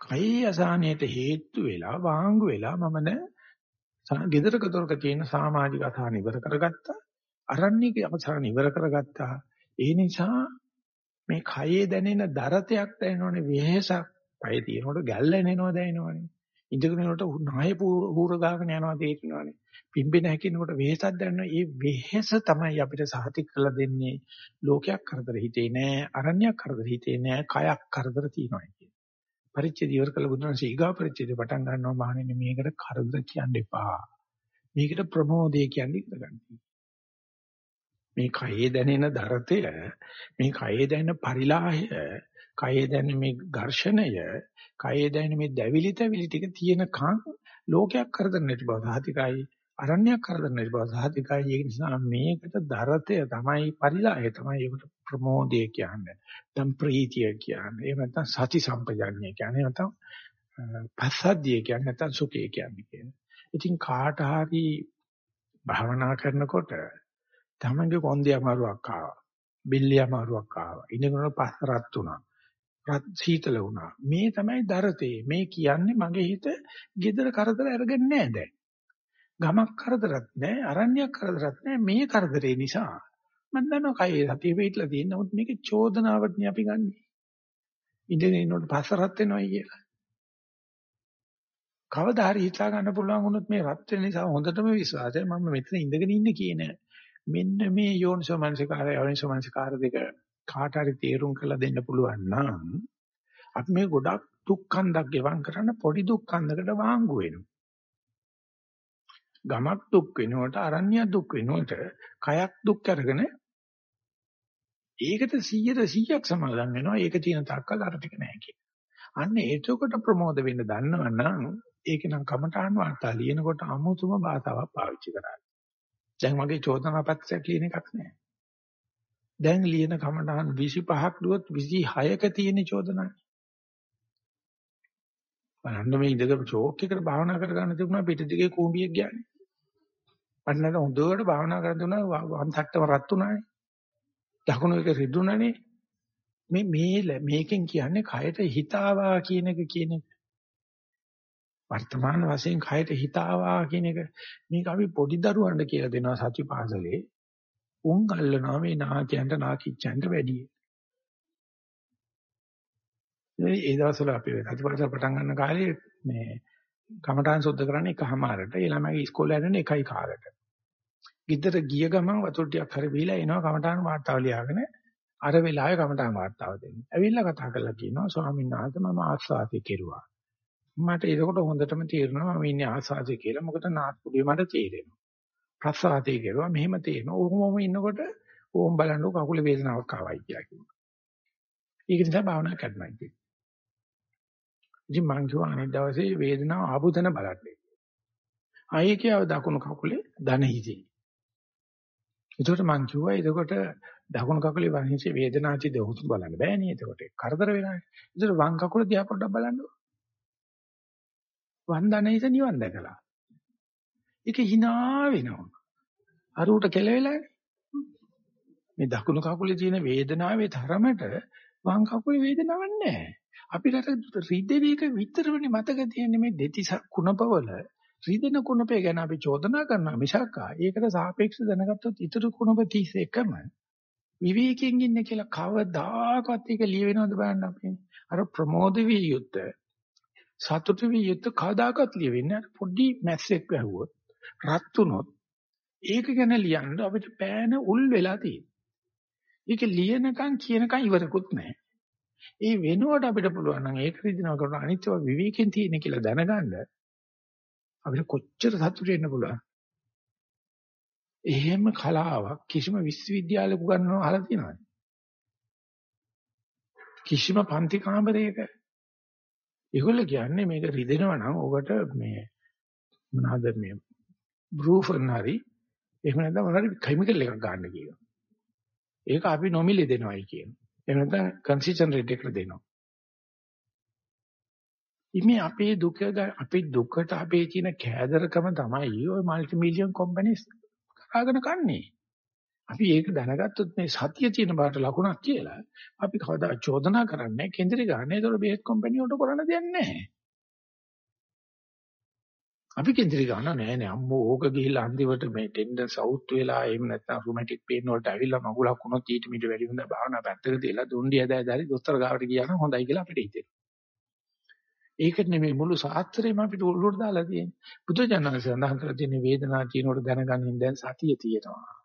කයි අසහනයට හේතු වෙලා වාංගු වෙලා මම දැන් gedaraක දොරක තියෙන සමාජික අසහන ඉවර කරගත්තා. අරණ්‍යක අසහන ඉවර කරගත්තා. ඒ නිසා මේ කයේ දැනෙන දරතයක් දැනෙනවනේ වෙහසක්. පය තියෙනකොට ගැල්ලෙනෙනවා දැනෙනවනේ. ඉඳගෙන යනකොට නාය පූර ගාගෙන යනවා තේරෙනවනේ. පිම්බෙන හැකිනකොට වෙහසක් දැනෙනවා. ඒ වෙහස තමයි අපිට සහතික කරලා දෙන්නේ. ලෝකයක් කරදර හිතේ නෑ, අරණ්‍යයක් කරදර හිතේ නෑ, කයක් කරදර තියෙනවා කියන්නේ. පරිච්ඡේද ඉවර කළ බුදුන්සේ ඊගා පරිච්ඡේද පටන් ගන්නවා මහණෙනි මේකට කරදර කියන්න එපා. මේකට ප්‍රමෝදය කියන්නේ ඉඳ ගන්න. මේ කයේ දැනෙන දරතය මේ කයේ දැනෙන පරිලාහය කයේ දැනෙන මේ ඝර්ෂණය කයේ දැනෙන මේ දැවිලි තැවිලි ටික තියෙනකන් ලෝකයක් කරදර නැති බව සාතිකයි අරණ්‍යයක් කරදර නැති බව සාතිකයි ඒ නිසා මේකට දරතය තමයි පරිලාහය තමයි ඒකට ප්‍රමෝදය කියන්නේ. දැන් ප්‍රීතිය කියන්නේ. එහෙම නැත්නම් සති සම්පජාඤ්ඤය කියන්නේ. නැත්නම් පස්සද්ධිය කියන්නේ නැත්නම් සුඛය කියන්නේ ඉතින් කාට හරි භාවනා කරනකොට තමන්ගේ කොන්දේ අමාරුවක් ආවා. බිල්ලේ අමාරුවක් ආවා. ඉඳගෙන පස්ස රත් වුණා. රත් සීතල වුණා. මේ තමයි දරතේ. මේ කියන්නේ මගේ හිත gedara කරදර අරගෙන නැහැ දැන්. ගමක් කරදරත් නැහැ, අරණ්‍යයක් කරදරත් නැහැ. මේ කරදරේ නිසා මම දන්නවා කයි සතිය පිටලා තියෙන නමුත් මේක චෝදනාවටනේ අපි ගන්නෙ. ඉඳගෙන ඉන්නකොට පස්ස රත් වෙනවයි කියලා. කවදා හරි හිතා ගන්න පුළුවන් වුණොත් මේ රත් වෙන නිසා හොඳටම විශ්වාසයි මම මෙතන ඉඳගෙන ඉන්නේ කියන මෙන්න මේ යෝනිසෝ මනසිකාරය යෝනිසෝ මනසිකාර දෙක කාට හරි තේරුම් කරලා දෙන්න පුළුවන් නම් අපි මේ ගොඩක් දුක්ඛන්දක් ගෙවම් කරන්න පොඩි දුක්ඛන්දකට වාංගු වෙනවා. ගමක් දුක් වෙනකොට අරණ්‍ය දුක් වෙනකොට කයක් දුක් අරගෙන ඒකට 100ට 100ක් සමාදම් වෙනවා. ඒක තියෙන තාක්කල් අර ටික නැහැ කියන. අන්න එතකොට ප්‍රමෝද වෙන්න දන්නවනම් ඒක නම් කමඨාන් වාර්තා ලියනකොට අමුතුම භාෂාවක් පාවිච්චි කරන්නේ. දැන් මගේ චෝදනා පත්‍රයක් ලියන එකක් නැහැ. දැන් ලියන කමඨහන් 25ක් දුවත් 26ක තියෙන චෝදනානේ. බලන්න මේ ඉඳගෙන චෝක් එකට භාවනා කර ගන්න තිබුණා පිටිදිගේ කූඹියක් ගියානේ. මට නේද හොඳට භාවනා කරන් දුන්නා වම් තට්ටම රත් උනානේ. දකුණු එක රිදුණානේ. මේ මේ මේකෙන් කියන්නේ කයට හිතාවා කියන එක කියන එක. වර්තමාන වශයෙන් කයට හිතාවා කියන එක මේක අපි පොඩි දරුවන්ට කියලා දෙනවා සතිපාසලේ උන් අල්ලනවා මේ නාකියන්ට නාකිච්චන්ට වැඩි. ඒ දවස්වල අපි සතිපාසල පටන් ගන්න කාලේ මේ කමඨාන් සුද්ධ කරන්නේ එකමාරට ඒ ළමයි ඉස්කෝලේ යන එකයි කාලට. ගිද්දට ගිය ගමන් වතුර ටිකක් හරි බීලා එනවා කමඨාන් වාර්තාව ලියාගෙන අර වෙලාවේ කමඨාන් වාර්තාව දෙන්න. ඇවිල්ලා කතා කරලා කියනවා ස්වාමීන් වහන්සේ මම ආස්වාදේ කෙරුවා. මට ඒකට හොඳටම තේරෙනවා මම ඉන්නේ ආසාදේ කියලා. මොකද නාස්පුඩිය මට තේරෙනවා. ප්‍රසආදේ කියලා මෙහෙම තේරෙනවා. ඕකමම ඉන්නකොට ඕම් බලන්න කකුලේ වේදනාවක් ආවයි කියලා කිව්වා. ඒක නිසා භාවනා කරනවා කියන්නේ. ඉතින් මං කිව්වා අනිත් දවසේ වේදනාව ආපුතන බලන්න. ආයේ කියව දකුණු කකුලේ දන හිතේ. ඒකට මං කිව්වා එතකොට දකුණු කකුලේ වහින්සේ වේදනාචි දෙහුතු බලන්න බෑනේ. එතකොට කරදර වෙනානේ. ඒකට වම් කකුල දිහා පොඩ්ඩක් බලන්න. වන්දනයිස නිවන් දැකලා. ඒක hina වෙනවා. අර උට කෙලවෙලානේ. මේ දකුණු කකුලේ තියෙන වේදනාවේ තරමට වම් කකුලේ වේදනාවක් නැහැ. අපිට රිදෙවික විතරනේ මතක තියෙන්නේ මේ දෙතිස කුණපවල රිදෙන කුණපේ ගැන අපි චෝදනා කරනවා මිසක් ඒකට සාපේක්ෂව දැනගත්තොත් ඊටු කුණප 31ම විවේකයෙන් ඉන්නේ කියලා කවදාකවත් ඒක ලියවෙනවද බලන්න අපි. අර ප්‍රමෝද විය යුත්තේ සතුටු විය යුතු කවදාකවත් ලියවෙන්නේ පොඩි මැස්සෙක් වැහුවොත් රත් වුණොත් ඒක ගැන ලියන්න අපිට පෑන උල් වෙලා තියෙනවා. ඒක ලියනකන් කියනකන් ඉවරකුත් නැහැ. ඒ වෙනුවට අපිට පුළුවන් නම් ඒක රිදිනවා කරන අනිත්‍යව විවේකයෙන් තියෙන කියලා දැනගන්න අපිට කොච්චර සතුටු වෙන්න පුළුවන්. එහෙම කලාවක් කිසිම විශ්වවිද්‍යාලයක උගන්වනව අහලා තියෙනවද? කිසිම පන්ති කාමරයක ඒගොල්ලෝ කියන්නේ මේක රිදෙනවා නම් ඔබට මේ මොනවාද මේ බෲෆන් හරි එහෙම නැත්නම් මොනවාරි කිමිකල් එකක් ගන්න කියනවා. ඒක අපි නොමිලේ දෙනවයි කියනවා. එහෙම නැත්නම් කන්සිස්ටන්ට් එකට දෙනවා. ඉමේ අපේ දුක අපේ දුකට අපේ තියෙන කෑදරකම තමයි ওই মালටි මිලියන් කම්පැනිස් කරාගෙන කන්නේ. අපි ඒක දැනගත්තොත් මේ සතිය තියෙන බාට ලකුණක් කියලා අපි කවදා චෝදනා කරන්නේ කේන්ද්‍රී ගන්න. ඒතකොට බේස් කම්පැනි වලට කරන්න දෙයක් නැහැ. අපි කේන්ද්‍රී ගන්න නෑ නෑ අම්මෝ ඕක ගිහිල්ලා අන්තිමට මේ ටෙන්ඩන්ස් අවුට් වෙලා එහෙම නැත්නම් රුමැටික් පේන් වලට ඇවිල්ලා මගුලක් වුණොත් ඊට මිට වැඩි හොඳ භාවනා පැත්තක තියලා දුන්ඩි ඇදලා දොස්තර ගාවට ගියා නම් හොඳයි කියලා අපිට හිතෙනවා. ඒකට නෙමෙයි මුළු ශාස්ත්‍රයම අපිට උල්ලුවට දාලා තියෙන්නේ. බුදුජානක සඳහන් කරලා තියෙන වේදනාව තියෙනකොට දැනගනින් දැන් සතිය තියෙනවා.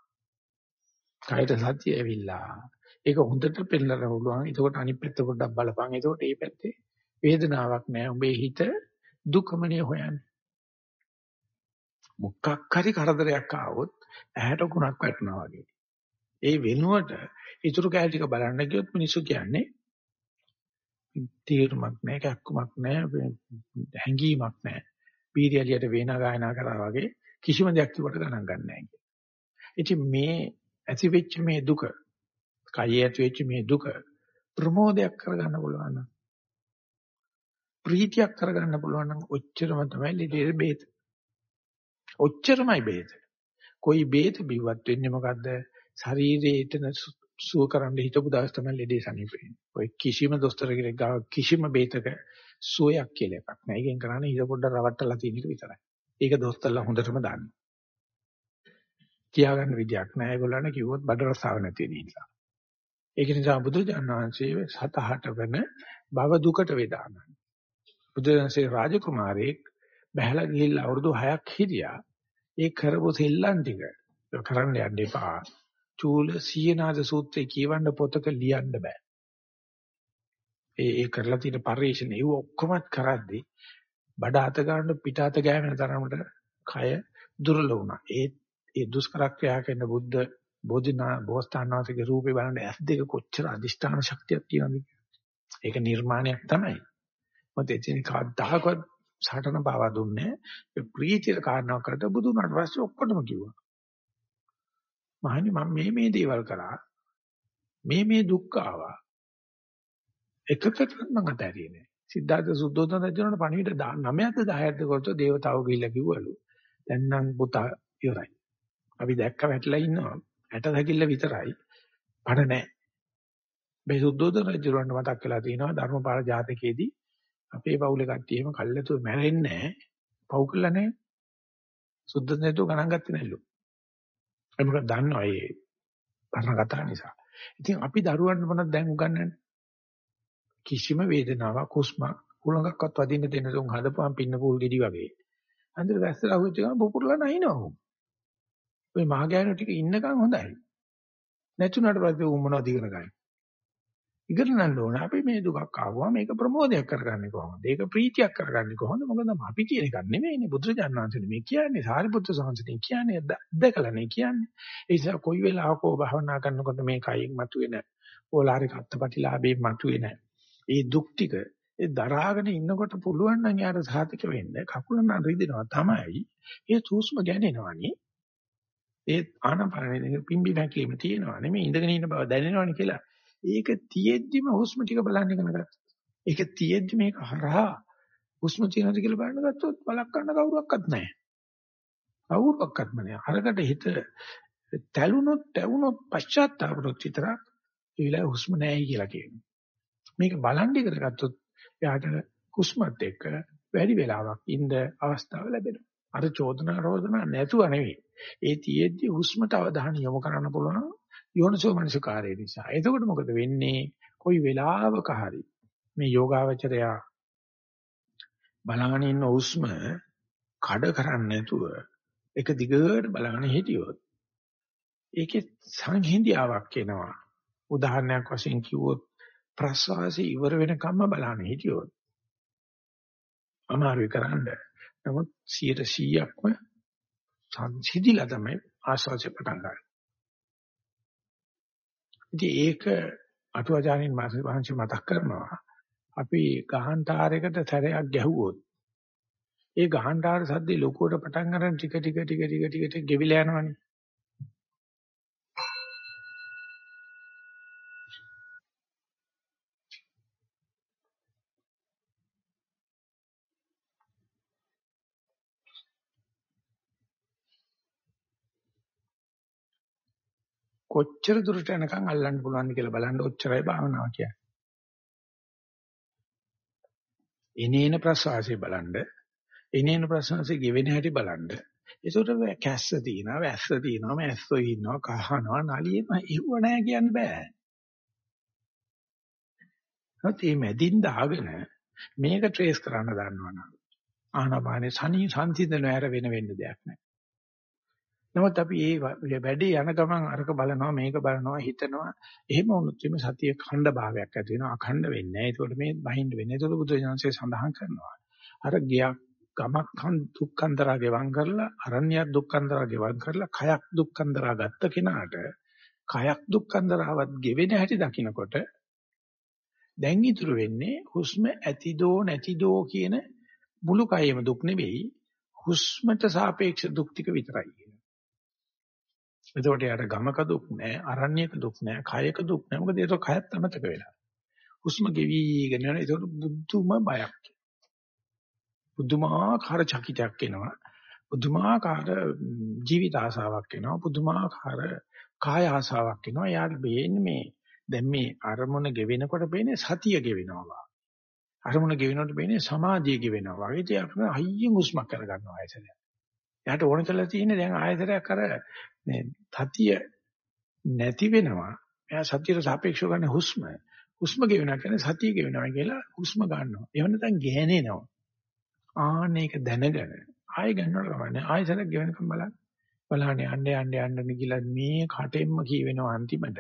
කයට සතිය ඇවිල්ලා. ඒක හොඳට පෙන්නන්න පුළුවන්. එතකොට අනිත් පැත්ත පොඩ්ඩක් බලපන්. එතකොට මේ පැත්තේ වේදනාවක් නෑ. උඹේ හිත දුකමනේ හොයන්නේ. මොකක් හරි කරදරයක් ආවොත් ඇහැට කුණක් වැටෙනවා වගේ. ඒ වෙනුවට ඊටු කැල ටික බලන්න ගියොත් මිනිස්සු කියන්නේ තීරමක් නැහැ, කැක්කමක් නැහැ, හැංගීමක් නැහැ. පීරියලියට වේනා ගායනා කරා වගේ කිසිම දෙයක් කිව්වට ගණන් ගන්න නැහැ. ඉතින් මේ ඇති වෙච්ච මේ දුක, කයේ ඇති වෙච්ච මේ දුක ප්‍රමෝදයක් කරගන්න පුළුවන් නම් ප්‍රීතියක් කරගන්න පුළුවන් නම් ඔච්චරම තමයි ලෙඩේ බේත. ඔච්චරමයි බේත. કોઈ බේත බිව්වත් වෙන්නේ මොකද්ද? ශරීරයේ එතන සුව කරන්න හිතපු දවස් තමයි ලෙඩේ සනීපෙන්නේ. ඔය කිසිම දොස්තර කෙනෙක් ගාව කිසිම බේතක සුවයක් කියලා එකක් නෑ. ඒකෙන් කරන්නේ හිත පොඩ්ඩක් රවට්ටලා තියෙන එක විතරයි. ඒක දොස්තරලා හොඳටම දන්නවා. කියාගන්න විදියක් නෑ. ඒගොල්ලන්ට කිව්වොත් බඩ රසාව නැති වෙන නිසා. ඒක නිසා බුදුරජාණන් වහන්සේ සතහට වෙන භව දුකට වේදානයි. බුදුරජාණන්සේ රාජකුමාරයෙක් බහැලා ගිහිල්ලා අවුරුදු 6ක් හිටියා. ඒ කරපු සෙල්ලම් ටික කරන්න යන්න එපා. චූල සීනාද සූත්‍රය කියවන්න පොතක ලියන්න බෑ. ඒ ඒ කරලා තියෙන පරිශ්‍රණ ඒව ඔක්කොමත් කරද්දී බඩ අත ගන්න පිට අත ගෑවෙන තරමට කය දුර්වල වුණා. ඒ ඒ දුෂ්කර ක්‍රියා කරන බුද්ධ බෝධිනා බෝසතාණන්සේගේ රූපේ බලන ඇස් දෙක කොච්චර අදිෂ්ඨාන ශක්තියක් තියෙනවද ඒක නිර්මාණයක් තමයි. මොකද එතන කවදාකවත් සටන පාවා දුන්නේ ප්‍රීතිය කාරණා කරලා බුදුනාට පස්සේ ඔක්කොටම කිව්වා. මහනි මම මේ මේ දේවල් කරා. මේ මේ දුක් ආවා. එකකටවත් මම අතහැරියේ නෑ. සිද්ධාර්ථ සුද්ධෝදන රජුණට පණිවිඩ 9ක්ද 10ක්ද කරතෝ දේවතාවෝ ගිහිල්ලා කිව්වලු. දැන් නම් පුතා ඉවරයි. අපි දැක්ක වැටලා ඉන්නවා. ඇට දකිල්ල විතරයි. පණ නෑ. මේ සුද්ධෝදන රජුණට මතක් වෙලා තියෙනවා ධර්මපාල ජාතකයේදී අපේ පවුලේ කට්ටිය එහෙම කල්ලාතු මැරෙන්නේ නෑ. පව් කළා නෑ. සුද්ධ නේතු ගණන් ගත්තේ නැල්ලු. ඒ මොකද දන්නවා ඒ පරණ කතා නිසා. ඉතින් අපි දරුවන්ට මොනවද දැන් උගන්වන්නේ? කිසිම වේදනාවක් හුස්ම කුලඟක්වත් වදින්න දෙන්න තුන් හදපුවම් පින්න පූල් ගෙඩි වගේ. අන්තිමට වැස්සලා හුවෙච්ච ගමන් පුපුරලා නැහිනවා. ඔය මහගෑනු ටික ඉන්නකන් හොඳයි. නැතුණාට පස්සේ උන් මොනවද ඉගෙන ගන්නේ? ඉගෙනන්න ඕන අපි මේ දුකක් ආවම මේක ප්‍රමෝදයක් කරගන්නේ කොහොමද? ඒක ප්‍රීතියක් කරගන්නේ කොහොමද? මොකද අපි කියන එකක් නෙමෙයිනේ බුදුරජාණන් වහන්සේ මේ කියන්නේ සාරිපුත්‍ර සංසතිය කියන්නේ දැකලානේ කියන්නේ. ඒ නිසා කොයි වෙලාවකෝ භවනා කරනකොට මේ කයින් මතුවෙන ඕලාරික අත්පටිලාභේ මතුවෙන ඒ දුක් ටික ඒ දරාගෙන ඉන්නකොට පුළුවන් නම් යාර සාතික වෙන්න කකුල නම් රිදෙනවා තමයි. ඒ සූස්ම ගැනෙනවනේ. ඒ ආනපනෙ පිම්බි වැකීම තියෙනවා නෙමෙයි ඉඳගෙන ඉන්න බව දැනෙනවනේ කියලා. ඒක තියෙද්දිම හුස්ම ටික බලන්න ඉගෙන ගත්තා. ඒක තියෙද්දි මේක හරහා හුස්ම තියෙනවද කියලා බලන්න ගත්තොත් බලක් ගන්න කවුරක්වත් නැහැ. කවුරක්වත්ම නැහැ. අරකට හිත තැළුනොත් තැවුනොත් පශ්චාත්තාපුනොත් විතරක් ඒ විලාය හුස්ම නැහැ කියලා කියනවා. මේක බලන් ඉගෙන ගත්තොත් එයාට හුස්මත් එක්ක වැඩි වෙලාවක් ඉඳ අවස්ථාව ලැබෙනවා. අර චෝදනා රෝදනා නැතුව නෙවෙයි. ඒ තියෙද්දි හුස්මට අවධානය යොමු කරන්න පුළුවන් යෝනිසෝ මනසිකාරය නිසා. එතකොට මොකද වෙන්නේ? කොයි වෙලාවක හරි මේ යෝගාවචරය බලගෙන ඉන්න උස්ම කඩ කරන්නේ නැතුව එක දිගට බලගෙන හිටියොත් ඒකේ සංහිඳියාවක් එනවා. උදාහරණයක් වශයෙන් කිව්වොත් ප්‍රසවාසය ඉවර වෙනකම්ම බලන්න හිටියොත් අමාරුයි කරන්න. නමුත් 100%ක්ම සංසිඳිලා තමයි ආස්වාදේ පටන් ගන්න. ඉතින් ඒක අටුවාචාරින් මාංශ මතක් කරනවා. අපි ගහන්තරයකට සැරයක් ගැහුවොත් ඒ ගහන්තර සද්දේ ලොකුවට පටන් ගන්න ටික ටික ටික ටික ටික ටික ගෙවිලා යනවනේ. කොච්චර දුරට යනකම් අල්ලන්න පුළුවන්ද කියලා බලන්න ඔච්චරයි භාවනාව කියන්නේ. එනේන ප්‍රසවාසය බලන්න, එනේන ප්‍රසවාසය ගෙවෙන හැටි බලන්න. ඒකට කැස්ස තියෙනවා, වැස්ස තියෙනවා, මැස්සෝ ඉන්නවා, කහනවා, නලියෙම ඉව නැහැ කියන්න බෑ. හත් මේ මැදින් දාගෙන මේක ට්‍රේස් කරන්න දන්නවනම් ආනපානේ සනී සංසිඳන ඇර වෙන වෙන්න දෙයක් නැහැ. නමුත් අපි මේ වැඩේ යන ගමන් අරක බලනවා මේක බලනවා හිතනවා. එහෙම වුණොත් එimhe සතිය ඛණ්ඩ භාවයක් ඇති වෙනවා. අඛණ්ඩ වෙන්නේ නැහැ. ඒකට මේ බහින්ද වෙන්නේ ඒකට බුදුජානසය සඳහන් කරනවා. අර ගියක් ගමක් දුක්ඛන්දරා ගෙවම් කරලා අරණ්‍යයක් දුක්ඛන්දරා ගෙවම් කරලා කයක් දුක්ඛන්දරා ගත්ත කෙනාට කයක් දුක්ඛන්දරාවත් ගෙවෙන හැටි දකිනකොට දැන් ඉතුරු වෙන්නේ හුස්ම ඇතිදෝ නැතිදෝ කියන මුළු කයෙම දුක් නෙවෙයි. හුස්මට සාපේක්ෂ දුක් ටික විතරයි. එතකොට යාට ගමක දුක් නැහැ, අරණ්‍යක දුක් නැහැ, කායක දුක් නැහැ. මොකද ඒක කයත් අමතක වෙලා. හුස්ම ගෙවිගෙන යන ඒකට බුද්ධුම බයක්. බුදුමාකාර චකිතයක් එනවා. බුදුමාකාර ජීවිත ආසාවක් එනවා. බුදුමාකාර කාය ආසාවක් එනවා. යාට බේන්නේ මේ දැන් මේ අරමුණ ගෙවෙනකොට බේන්නේ සතිය ගෙවෙනවා. අරමුණ ගෙවෙනකොට බේන්නේ සමාධිය ගෙවෙනවා. වගේ තියක් හයියෙන් හුස්මක් කරගන්නවා ආයතනය. එයාට ඕන කරලා තියෙන්නේ දැන් ආයතනයක් අර මේ තතිය නැති වෙනවා. එයා සතියට සාපේක්ෂව ගන්න හුස්ම. හුස්ම ගෙවෙනවා කියන්නේ සතිය ගෙවෙනවා කියලා හුස්ම ගන්නවා. එහෙම නැත්නම් ගෑනෙනවා. ආන්න ඒක දැනගෙන ආයෙ ගන්නවට කමන්නේ. ආයෙසරක් ගෙවෙනකම් බලන්න. බලන්න යන්න යන්න යන්න කියලා මේ කටෙන්ම කියවෙනවා අන්තිමට.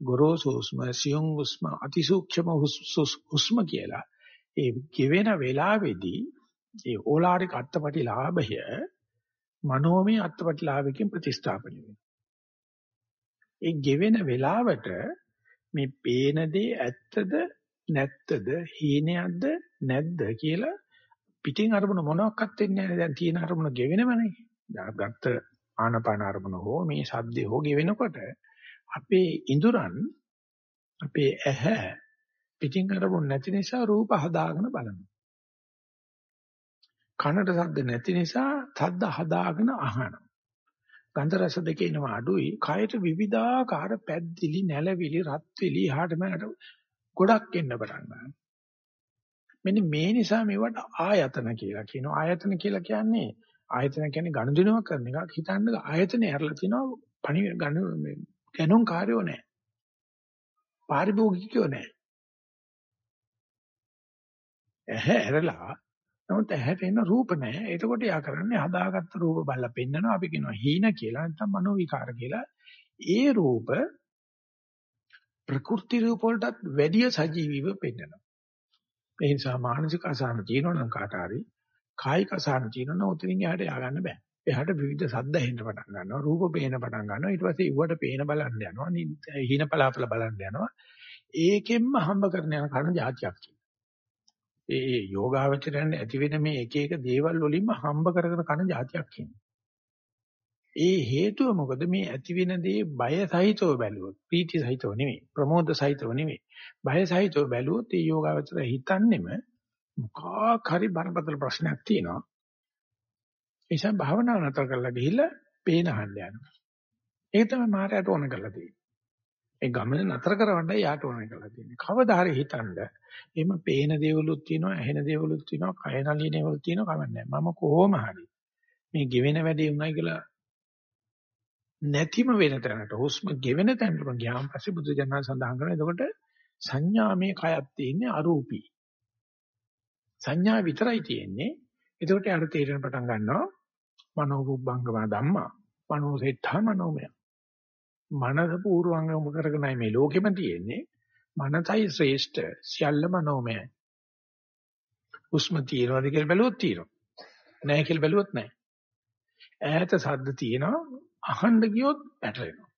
ගොරෝසු හුස්ම, සියුම් හුස්ම, අතිසූක්ෂම හුස්ම කියලා. ඒ ගෙවෙන වෙලාවේදී ඒ ඕලාරික අත්පටි ලාභය මනෝමය අත්පත්ලාභයෙන් ප්‍රතිස්ථාපනය වෙනවා. ඒ ගෙවෙන වෙලාවට මේ පේන දේ ඇත්තද නැත්තද හීනයක්ද නැද්ද කියලා පිටින් අරමුණ මොනවත් වෙන්නේ නැහැ දැන් තියෙන අරමුණ ගෙවෙනවනේ. ගත්ත ආනපාන අරමුණ හෝ මේ ශබ්දේ හෝ ගෙවෙනකොට අපේ ඉඳුරන් අපේ ඇහැ පිටින් අරමුණ නැති නිසා රූප හදාගෙන බලනවා. කනට ශබ්ද නැති නිසා ශබ්ද හදාගෙන අහනවා. ගන්ධ රස දෙකේ එනවා අඩුයි. කයට විවිධාකාර පැද්දිලි, නැලවිලි, රත්විලි, හාට මට ගොඩක් එන්න පටන් ගන්නවා. මෙන්න මේ නිසා මේවට ආයතන කියලා කියනවා. ආයතන කියලා කියන්නේ ආයතන කියන්නේ ගනුදෙනුවක් කරන එකක්. හිතන්න ආයතනේ ඇරලා තිනවා පණි ගණු ගණුම් කාර්යෝ නැහැ. පාරිභෝගිකයෝ නැහැ. ඇහැ ඇරලා නමුත් ඇහැට එන රූප නැහැ. එතකොට යා කරන්නේ හදාගත්ත රූප බලලා පෙන්නනවා. අපි කියනවා හීන කියලා නැත්නම් මනෝ විකාර කියලා. ඒ රූප ප්‍රකෘති රූප වලටත් වැඩිය සජීවීව පෙන්නනවා. ඒ නිසා මානසික අසහන තියෙනවා නම් කාට හරි කායික අසහන තියෙනවා නම් උතරින් එහාට යා ගන්න බෑ. එහාට විවිධ ශබ්ද ඇහෙන්න පටන් ගන්නවා රූප පේන පටන් ගන්නවා ඊට පස්සේ ඌවට පේන බලන්න යනවා හින පලාපල බලන්න යනවා ඒකෙන්ම හම්බ කරන යන කන જાතියක් ඒ යෝගාවචරයන් ඇති වෙන මේ එක එක දේවල් වලින්ම හම්බ කරගෙන කන જાතියක් ඉන්නේ. ඒ හේතුව මොකද මේ ඇති වෙන දේ බය සහිතව බැලුවොත් ප්‍රීති සහිතව නෙමෙයි ප්‍රමෝද සහිතව නෙමෙයි බය සහිතව බැලුවොත් ඒ යෝගාවචරය හිතන්නෙම මොකක් හරි බරපතල ප්‍රශ්නයක් තියෙනවා. ඒ නිසා භාවනාව නතර කරලා ගිහිල්ලා පේන අහන්න යනවා. ඒක තමයි මායයට ඕන කරලා තියෙන්නේ. ඒ ගමන නතර කරවන්න යාට ඕන කරලා තියෙන්නේ. කවදා හරි හිතනද එහෙම පේන දේවලුත් තියෙනවා, ඇහෙන දේවලුත් තියෙනවා, කය නලියන දේවලුත් තියෙනවා කමන්නේ. මම කොහොම හරි මේ ගෙවෙන වැඩේ උනායි කියලා නැතිම වෙන තැනට හුස්ම ගෙවෙන තැනට ගියාම පස්සේ බුදු ජානක සඳහන් කරනවා. එතකොට සංඥාමේ කයක් තියෙන්නේ අරූපී. සංඥා විතරයි තියෙන්නේ. එතකොට යාට තේරෙන පටන් ගන්නවා මනෝපුබ්බංගම ධම්මා. මනෝ සෙට්ඨා මනෝමය. මනස පූර්වංගම කරගෙනයි මේ ලෝකෙම තියෙන්නේ. මනසයි ශ්‍රේෂ්ඨ සියල්ල මනෝමයයි. හුස්ම තියෙනවද කියලා බැලුවොත් තියෙනවා. නැහැ කියලා බැලුවොත් නැහැ. ඈත සද්ද තියෙනවා අහන්න ගියොත් පැටලෙනවා.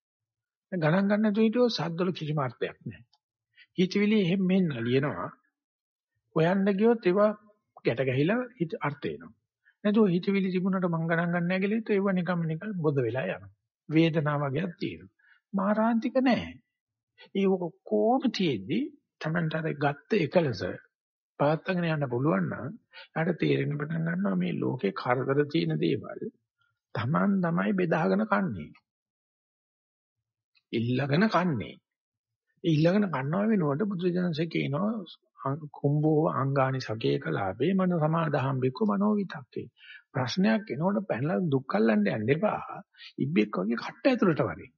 ගණන් ගන්න නැතුව හිටියොත් සද්දවල කිසිම අර්ථයක් නැහැ. හිතවිලි එහෙම මෙන්න ලියනවා. හොයන්න ගියොත් ඒවා ගැට ගැහිලා හිත අර්ථ එනවා. නැතුව හිතවිලි තිබුණාට මං ගණන් ගන්න නැහැ කියලා හිතුවා ඒව නිකම්ම නිකන් බොද වෙලා යනවා. වේදනාව වගේක් තියෙනවා. මාරාන්තික නැහැ. ඒ කොහොම තියෙද්දි Tamanට අර ගත්ත එකලස පාත්තගෙන යන්න පුළුවන් නම් යාට තේරෙන්න පටන් ගන්නවා මේ ලෝකේ කරදර තියෙන දේවල් Taman තමයි බෙදාගෙන කන්නේ. ඉල්ලගෙන කන්නේ. ඊළඟන කන්නවා වෙනුවට බුදුජානසෙ කියනවා කුම්භෝ අංගානි සකේ කලාපේ මන සමාදහම් බිකු මනෝ විතක්කේ ප්‍රශ්නයක් එනකොට පැනලා දුක් කල්ලන්න යන්න එපා ඉබ්බෙක් වගේ කට්ට ඇතුළට වරේ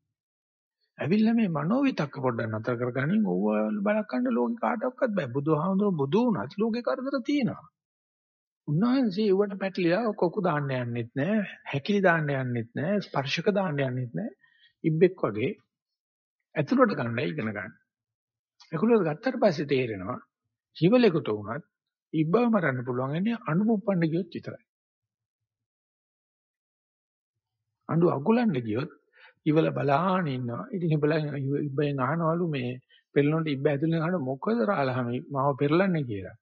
ඇවිල්ලා මේ මනෝ විතක්ක පොඩ්ඩක් නතර කරගනින් ඕව බලක් ගන්න ලෝකේ කාටවත් බෑ බුදුහාමුදුරුවෝ බුදු වුණත් ලෝකේ කරදර තියෙනවා උන්වහන්සේ ඒවට පැටලිලා කොකු දාන්න යන්නෙත් නෑ හැකිලි දාන්න යන්නෙත් නෑ ස්පර්ශක දාන්න යන්නෙත් නෑ ඉබ්බෙක් වගේ ඇතුළට ගන්නයි ඉගෙන ගන්න. ඇතුළට ගත්තට පස්සේ තේරෙනවා ජීවලයකට වුණත් ඉබ්බව මරන්න පුළුවන් ඉන්නේ අනුපුප්පන්න ගියොත් විතරයි. අඬු අගුලන්න ගියොත් ඉවල බලාන ඉන්නවා. ඉතින් ඉබලා ඉබ්බෙන් අහනවලු මේ පෙරලොන්ට ඉබ්බ ඇතුලේ අහන මොකද රාලහම මාව පෙරලන්නේ කියලා.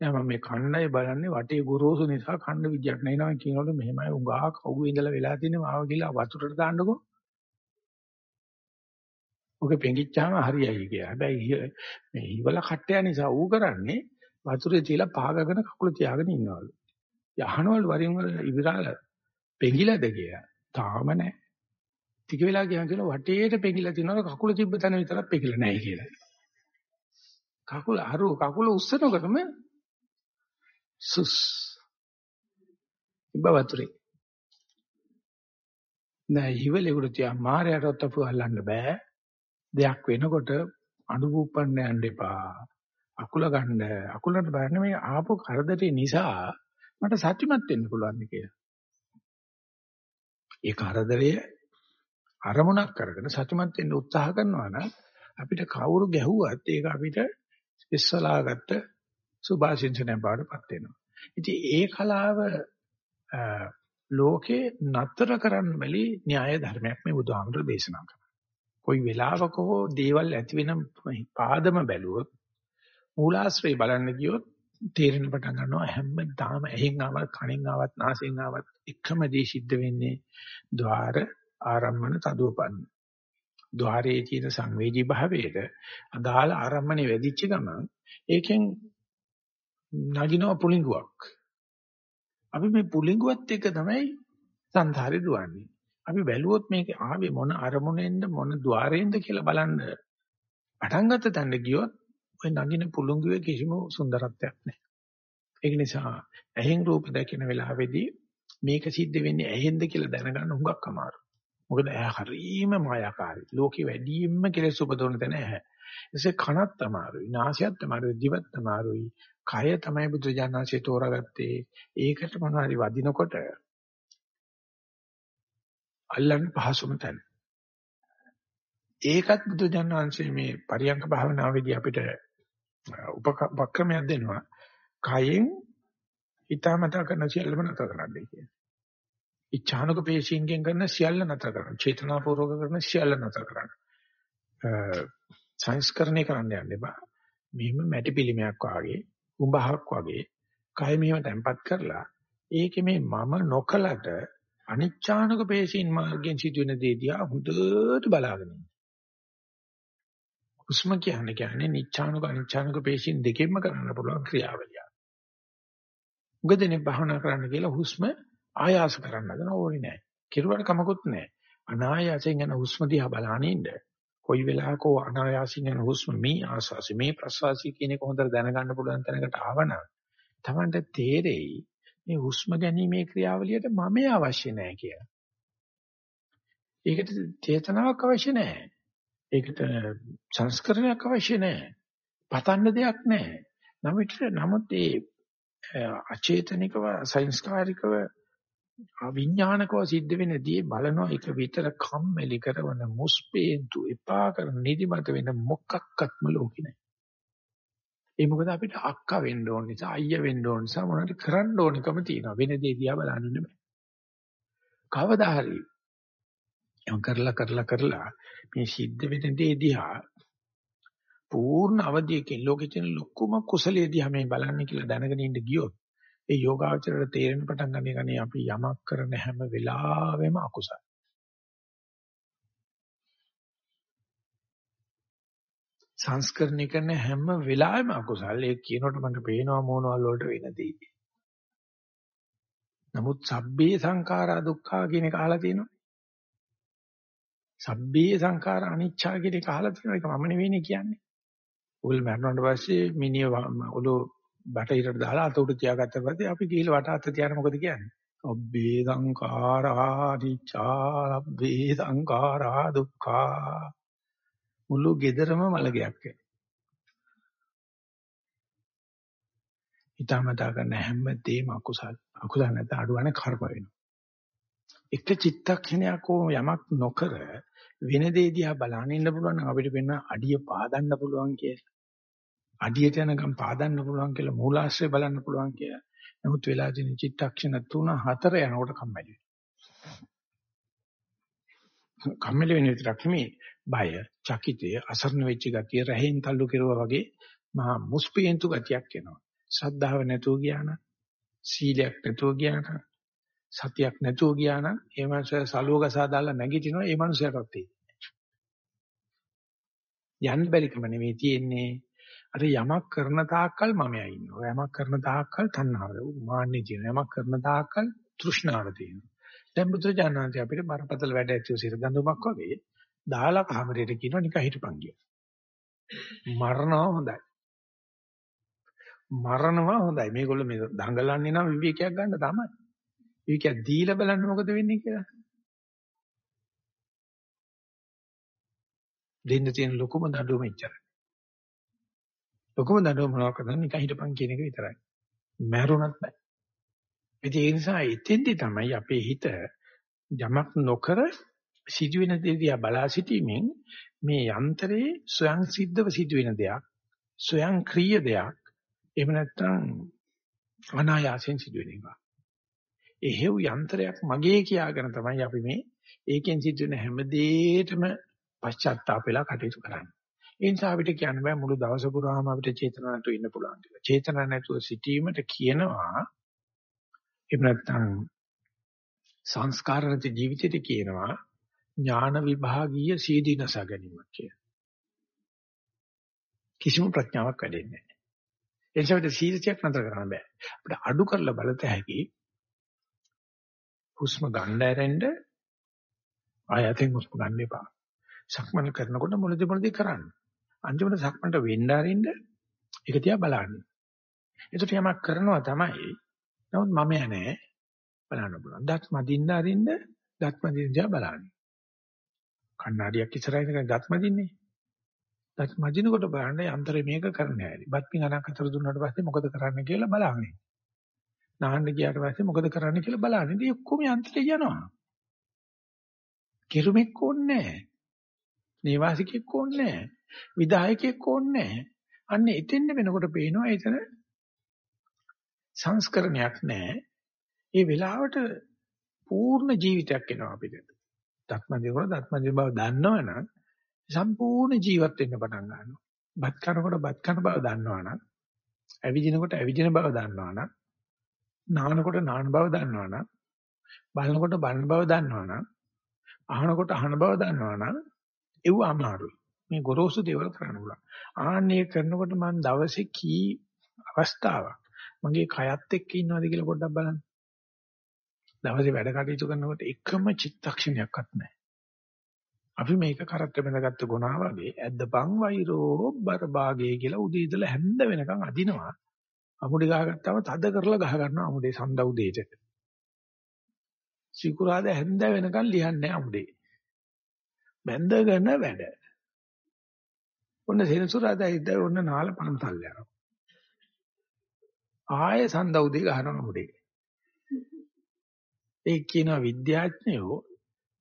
දැන් මම මේ කණ්ඩාය බලන්නේ වටේ ගොරෝසු නිසා කණ්ඩ විදියක් නැිනවා කියනකොට මෙහෙමයි උගා කවුරු ඉඳලා වෙලා තියෙන්නේ මාව කියලා වතුරට දාන්නකෝ. ඔක පෙඟිච්චාම හරියයි කියලා. හැබැයි මේ හිවල කට්ටය නිසා ඌ කරන්නේ වතුරේ තියලා පාගගෙන කකුල තියාගෙන ඉන්නවලු. යහනවල වරින් වර ඉවිරාල පෙඟිලාද කියලා. තාම නැහැ. ටික වෙලා ගියාම කියන වටේට පෙඟිලා තිනවල කකුල තිබ්බ තැන විතරක් පෙඟිලා නැහැ කියලා. කකුල අරු කකුල උස්සනකොටම සුස් ඉබ්බ වතුරේ නෑ හිවලෙකුට තියා මාරයටවත් අපු අල්ලන්න බෑ දෙයක් වෙනකොට අනුභූපන්න යන්න එපා. අකුල ගන්න. අකුලට බලන්න මේ ආපු කරදරේ නිසා මට සත්‍යමත් වෙන්න පුළුවන් කියලා. ඒ කරදරය අරමුණක් කරගෙන සත්‍යමත් වෙන්න උත්සාහ කරනවා නම් අපිට කවුරු ගැහුවත් ඒක අපිට ඉස්සලාගත්ත සුභාසින්චනය බාටපත් වෙනවා. ඉතින් ඒ කලාව ලෝකේ නතර කරන්න බැලි න්‍යාය ධර්මයක් මේ බුදුහාමුදුරේ දේශනා කරනවා. කොයි වෙලාවක හෝ දේවල් ඇති වෙන පාදම බැලුවොත් මූලාශ්‍රය බලන්න ගියොත් තේරෙන පටන් ගන්නවා හැමදාම ඇහෙන් ආවත් කනෙන් ආවත් නාසයෙන් ආවත් එකම දේ සිද්ධ වෙන්නේ ద్వාර ආරම්මන තදෝපන්න. ద్వාරයේ තියෙන සංවේදී භාවයට අදාළ ආරම්මනේ වැඩිච්ච ගමන් ඒකෙන් නගිනව පුලිඟුවක්. අපි මේ පුලිඟුවත් එක තමයි සංසාරේ දුවන්නේ. අපි බැලුවොත් මේක ආවේ මොන අරමුණෙන්ද මොන ద్వාරයෙන්ද කියලා බලන්න පටන් ගත්ත තැනට ගියොත් ওই නගින පුලුංගුවේ කිසිම සුන්දරත්වයක් නැහැ. ඒක නිසා ඇහෙන් රූප දැකින වෙලාවේදී මේක සිද්ධ වෙන්නේ ඇහෙන්ද කියලා දැනගන්න හුඟක් අමාරු. මොකද ඇහ හරීම මායාකාරී. ලෝකෙ වැඩියෙන්ම කෙලෙස් උපදවන තැන ඇහැ. එසේ කනත් අමාරුයි, නාසයත් අමාරුයි, දිවත් අමාරුයි. කය තමයි බුදුජානනාංශය තෝරාගත්තේ. ඒකට මොනවාරි වදිනකොට අල්ලන්න පහසුම තැන. ඒකත් බුදුජාන විශ්වසේ මේ පරියංක භාවනාවේදී අපිට උපක්‍රමයක් දෙනවා. කයෙන් හිතාමතා කරන සියල්ලම නතර කරන්නයි කියන්නේ. ඉච්ඡානුක පේශීන්ගෙන් කරන සියල්ල නතර කරන්න. චේතනාපූර්වක කරන සියල්ල නතර කරන්න. සංස්කරණය කරන්න යන්න එපා. මෙහෙම මැටි පිළිමයක් වාගේ, උඹහක් වාගේ කය මෙහෙම තැම්පත් කරලා ඒකේ මේ මම නොකලට අනිච්ඡානක පේශීන් මාර්ගයෙන් සිදුවෙන දේ දිහා හොඳට බලාගෙන ඉන්න. හුස්ම කියන්නේ කියන්නේ නිච්ඡානක අනිච්ඡානක පේශීන් දෙකෙන්ම කරන්න පුළුවන් ක්‍රියාවලියක්. උගදෙනේ භාවනා කරන්න කියලා හුස්ම ආයාස කරන්න හදන ඕනේ නැහැ. කිරුවට කමකුත් නැහැ. අනායාසයෙන් යන හුස්ම දිහා බලාගෙන ඉන්න. කොයි වෙලාවක අනායාසින් යන හුස්ම මේ ආස්වාසි මේ ප්‍රස්වාසි කියන එක හොඳට දැනගන්න පුළුවන් තැනකට ආවනම් Tamanට තේරෙයි මේ හුස්ම ගැනීමේ ක්‍රියාවලියට මම අවශ්‍ය නැහැ කියලා. ඒකට චේතනාවක් අවශ්‍ය නැහැ. ඒකට සංස්කරණයක් අවශ්‍ය නැහැ. පතන්න දෙයක් නැහැ. නමුත් නමුත් ඒ අචේතනිකව සංස්කාරිකව අවිඥානිකව සිද්ධ වෙනදී බලනවා එක විතර කම්මැලි කරන මුස්පේන්තු එපා කරන නිදිමත වෙන මොකක්වත්ම ලෝකේ නැහැ. ඒ මොකද අපිට අක්කා වෙන්න ඕන නිසා අයියා වෙන්න ඕන නිසා මොනවද කරන්න ඕනකම තියෙනවා. වෙන දේ දිහා බලන්න ඉන්න බෑ. කවදා හරි එම් කරලා කරලා කරලා මේ සිද්ධ වෙන දේ දිහා පූර්ණ අවධියකින් ලෝකෙ තියෙන ලොකුම කුසලයේ දිහා මේ බලන්නේ කියලා දැනගෙන ඉඳ ගියොත් ඒ යෝගාචරයට තේරෙන පටන් ගන්න ගන්නේ අපි යමක් කරන හැම වෙලාවෙම අකුසල. සංස්කරණය කරන හැම වෙලාවෙම අකුසල. ඒ කියනකොට මට පේනවා මොනවල් වලට වෙනදී. නමුත් සබ්බේ සංඛාරා දුක්ඛා කියන එක අහලා තියෙනවා. සබ්බේ සංඛාර අනිච්චා කියන එක අහලා තියෙනවා. ඒක මම නෙවෙයිනේ කියන්නේ. උගල් මරණයට පස්සේ මිනිහ ඔලෝ බටහිරට දාලා අත උඩ තියාගත්ත පස්සේ අපි ගිහිල්ලා වට අත තියාන මොකද කියන්නේ? ඔබ්බේ සංඛාරා අනිච්චා සබ්බේ සංඛාරා දුක්ඛා මුළු gederම මලගයක් වෙනවා. හිතාමතා කරන හැම දෙයක්ම අකුසල. අකුසල නැත්නම් අඩුවනේ කර්ම වෙනවා. එක චිත්තක්ෂණයක් හෝ යමක් නොකර වෙන දේ දිහා බලන්න ඉන්න පුළුවන් නම් අපිට වෙන අඩිය පාදන්න පුළුවන් කියලා. අඩියට යනකම් පාදන්න පුළුවන් කියලා මූලාශ්‍රය බලන්න පුළුවන් කියලා. නමුත් වෙලා තියෙන චිත්තක්ෂණ 3 4 යනකොට කම්මැලි වෙනවා. කම්මැලි වෙන විතරක් නෙමෙයි බය, චකිතය, අසරණ වෙච්ච ගතිය, රහෙන් තල්ලු කෙරුවා වගේ මහා මුස්පියන්තු ගතියක් එනවා. ශ්‍රද්ධාව නැතුව ගියා නම්, සීලයක් නැතුව ගියා නම්, සතියක් නැතුව ගියා නම්, ඒ මනුස්සයා සලුව ගසා දාලා නැගිටිනවා ඒ මනුස්සයාටත් තියෙන්නේ. යන්න බැරිකම නෙවෙයි තියෙන්නේ අර යමක් කරන තාක්කල් මමයා ඉන්නවා. යමක් කරන තාක්කල් තණ්හාව, මාන්නේ තියෙනවා. යමක් කරන තාක්කල් තෘෂ්ණාව තියෙනවා. දැන් බුදුජානනාංශ අපිට බරපතල වැඩ ඇතුව සිර දඬුමක් වගේ දාලා කාමරයට කියනවා නිකන් හිටපන් කියලා. මරනවා හොඳයි. මරනවා හොඳයි. මේගොල්ලෝ මේ දඟලන්නේ නම් විවේකයක් ගන්න තමයි. විවේකයක් දීලා බලන්න මොකද වෙන්නේ කියලා. දෙන්න තියෙන ලොකුම දඬුවම ඉච්චරයි. ලොකුම දඬුවම මොනවද නිකන් හිටපන් කියන එක විතරයි. මැරුණත් බෑ. ඒ නිසා එතෙන්දි තමයි අපේ හිත යමක් නොකර සිදුවෙන දේ දිහා බලා සිටීමෙන් මේ යන්ත්‍රයේ ස්වයං සිද්ධව සිදුවෙන දෙයක් ස්වයං ක්‍රීය දෙයක් එහෙම නැත්නම් අනායාසයෙන් සිදුවෙන එක. එහෙව් යන්ත්‍රයක් මගේ කියාගෙන තමයි අපි මේ ඒකෙන් සිදුවෙන හැම දෙයකම පශ්චාත්තාප වෙලා කටයුතු කරන්නේ. ඒ නිසා අපිට කියන්න බෑ මුළු දවස පුරාම අපිට චේතන නැතුව ඉන්න පුළුවන් කියලා. චේතන නැතුව සිටීමට කියනවා එහෙම නැත්නම් සංස්කාර නැති ජීවිතයට කියනවා ඥාන විභාගීය සීදීනස ගැනීමක් කියලා. කිසිම ප්‍රඥාවක් වැඩෙන්නේ නැහැ. ඒ නිසා අපිට සීලයක් නතර කරන්න බෑ. අපිට අඩු කරලා බලත හැකි හුස්ම ගන්න ඇරෙන්න ආයතෙන් හුස්ම ගන්න එපා. සක්මන කරනකොට මුලදී මුලදී කරන්න. අන්තිමට සක්මන්ට වෙන්න අරින්න ඒක තියා බලන්න. ඒකට යමක් කරනවා තමයි. නමුත් මම යන්නේ බලන්න පුළුවන්. දත් මදින්න අරින්න දත් මදින්න තියා බලන්න. කණ්ණාඩියක් ඉස්සරහින් ඉඳන් දත් මදින්නේ. දත් මදිනකොට බලන්න යන්ත්‍රය මේක කරන්න හැටි. බත් පිං අනක් අතර දුන්නාට පස්සේ මොකද කරන්න කියලා බලන්න. නාන්න ගියාට පස්සේ මොකද කරන්න කියලා බලන්න. ඉතින් ඔක්කොම යන්ත්‍රය යනවා. කිරුමෙක් ඕනේ නැහැ. නේවාසිකෙක් ඕනේ නැහැ. විදායකයෙක් ඕනේ නැහැ. අන්න එතෙන්න වෙනකොට පේනවා එතන සංස්කරණයක් නැහැ. ඒ වෙලාවට පූර්ණ ජීවිතයක් එනවා අපිට. දත්මදිනකොට දත්මදින බව දන්නවනම් සම්පූර්ණ ජීවත් වෙන්න පටන් ගන්නවා. බත් කනකොට බත් කන බව දන්නවනම් ඇවිදිනකොට ඇවිදින බව දන්නවනම් නානකොට නාන බව දන්නවනම් බලනකොට බලන බව දන්නවනම් අහනකොට අහන බව දන්නවනම් ඒව අමාරුයි. මේ ගොරෝසු දේවල් කරන්න පුළුවන්. ආන්නේ කරනකොට මම දවසේ කී අවස්ථාවක් මගේ කයත් එක්ක ඉන්නවද කියලා පොඩ්ඩක් බලන්න. දවසේ වැඩ කටයුතු කරනකොට එකම චිත්තක්ෂණයක්වත් නැහැ. අපි මේක කරත් බඳගත්තු ගුණා වගේ ඇද්දපන් වෛරෝ බරභාගේ කියලා උදේ ඉඳලා හැන්ද වෙනකන් අදිනවා. අමුඩි ගහගත්තම තද කරලා ගහ ගන්නවා අමුඩේ සඳ උදේට. සිකුරාද හැන්ද වෙනකන් ලියන්නේ අමුඩේ. බැඳගෙන වැඩ. ඔන්න සෙනසුරාදා ඉද්ද ඔන්න නාල පන්තල් යනවා. ආයේ සඳ උදේ ගහනවා මුඩේ. ඒ කියන විද්‍යාඥයෝ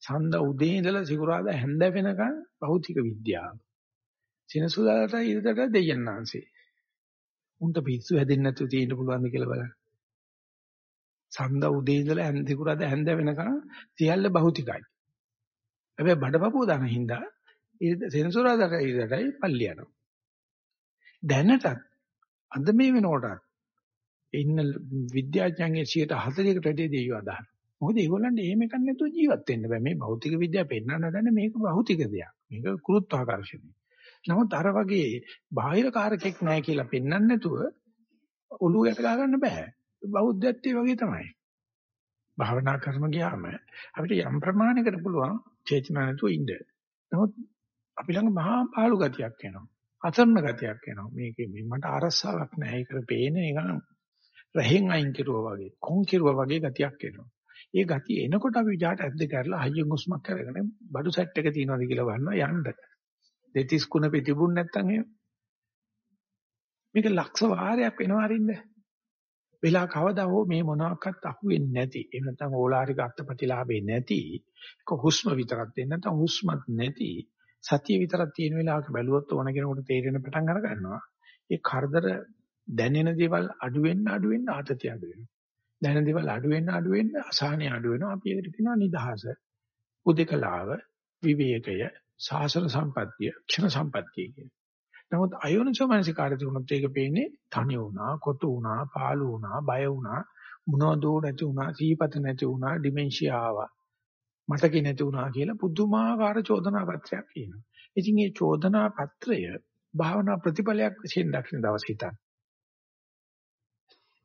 සඳ උදේ ඉඳලා සිකුරාදා හැන්ද වෙනකන් භෞතික විද්‍යාව. සිනසුදාට ඉරදට දෙයන්නාංශේ. උන්ට පිස්සු හැදෙන්නේ නැතුව තියෙන්න පුළුවන්ද කියලා බලන්න. සඳ උදේ ඉඳලා හැන්ද සිකුරාදා හැන්ද වෙනකන් සියල්ල භෞතිකයි. හැබැයි බඩපපුව දාන හින්දා සෙනසුරාදාට ඉරදටයි පල්ලි යනවා. දැනටත් අද මේ වෙනකොටත් ඉන්න විද්‍යාඥයන්ගේ 140කට වැඩි දෙයියෝ අදහන. මොකද ඒගොල්ලන්ට එහෙම එකක් නැතුව ජීවත් වෙන්න බෑ. මේ භෞතික විද්‍යාව පෙන්වන්න හදන්නේ මේක භෞතික දෙයක්. මේක කුරුත්වාකර්ෂණය. නමුත් අර වගේ බාහිර කාරකෙක් නැහැ කියලා පෙන්වන්න නැතුව ඔළුව යට ගන්න බෑ. බෞද්ධත්වයේ වගේ තමයි. භාවනා කරන ගියාම අපිට යම් ප්‍රමාණයකට පුළුවන් චේතනා නැතුව ඉන්න. නමුත් අපි ළඟ මහා පාළු ගතියක් එනවා. අසරණ ගතියක් එනවා. මේකේ මට අරසාවක් නැහැ. ඒකට පේන්නේ නිකන් රහෙන් අයින් කෙරුවා වගේ, කොන් කෙරුවා වගේ ගතියක් එනවා. ඒ ගතිය එනකොට අපි විජාට ඇද්ද කරලා හයියෙන් හුස්මක් අරගෙන බඩු සෙට් එක තියනවාද කියලා බලනවා යන්න. දෙතිස් කුණ පිටිබුන් නැත්තම් එහෙම. මේක ලක්ෂ වාරයක් වෙනවා අරින්න. වෙලා කවදා හෝ මේ මොනවාක්වත් අහුවෙන්නේ නැති. එහෙම නැත්නම් ඕලාරික අත්පටිලාභේ නැති. ඒක හුස්ම විතරක් දෙන්න නැත්නම් හුස්මත් නැති. සතිය විතරක් තියෙන වෙලාවක බැලුවොත් ඕන කෙනෙකුට තේරෙන පටන් අර ගන්නවා. ඒ කරදර දැනෙන දේවල් අඩු වෙන්න අඩු වෙන්න ආතතිය අඩු වෙනවා. දැනෙන දේවල් අඩු වෙන්න අඩු වෙන්න අසහනය අඩු වෙනවා. අපි ඒකට කියනවා නිදහස. උදේකලාව, විවේකය, සාසන සම්පත්තිය, ක්ෂණ සම්පත්තිය කියන. නමුත් අයෝනිසෝ මනසිකාරය තිබුණොත් ඒක පේන්නේ තනි වුණා, කොටු වුණා, පාළු වුණා, බය වුණා, මොනවදෝ නැති වුණා, සීපත නැති වුණා, ඩිමෙන්ෂියා ආවා. මතකේ නැති වුණා කියලා පුදුමාකාර චෝදනා පත්‍රයක් කියනවා. ඉතින් මේ චෝදනා පත්‍රය භාවනා ප්‍රතිඵලයක් වශයෙන් දක්න දවස් හිතන්න.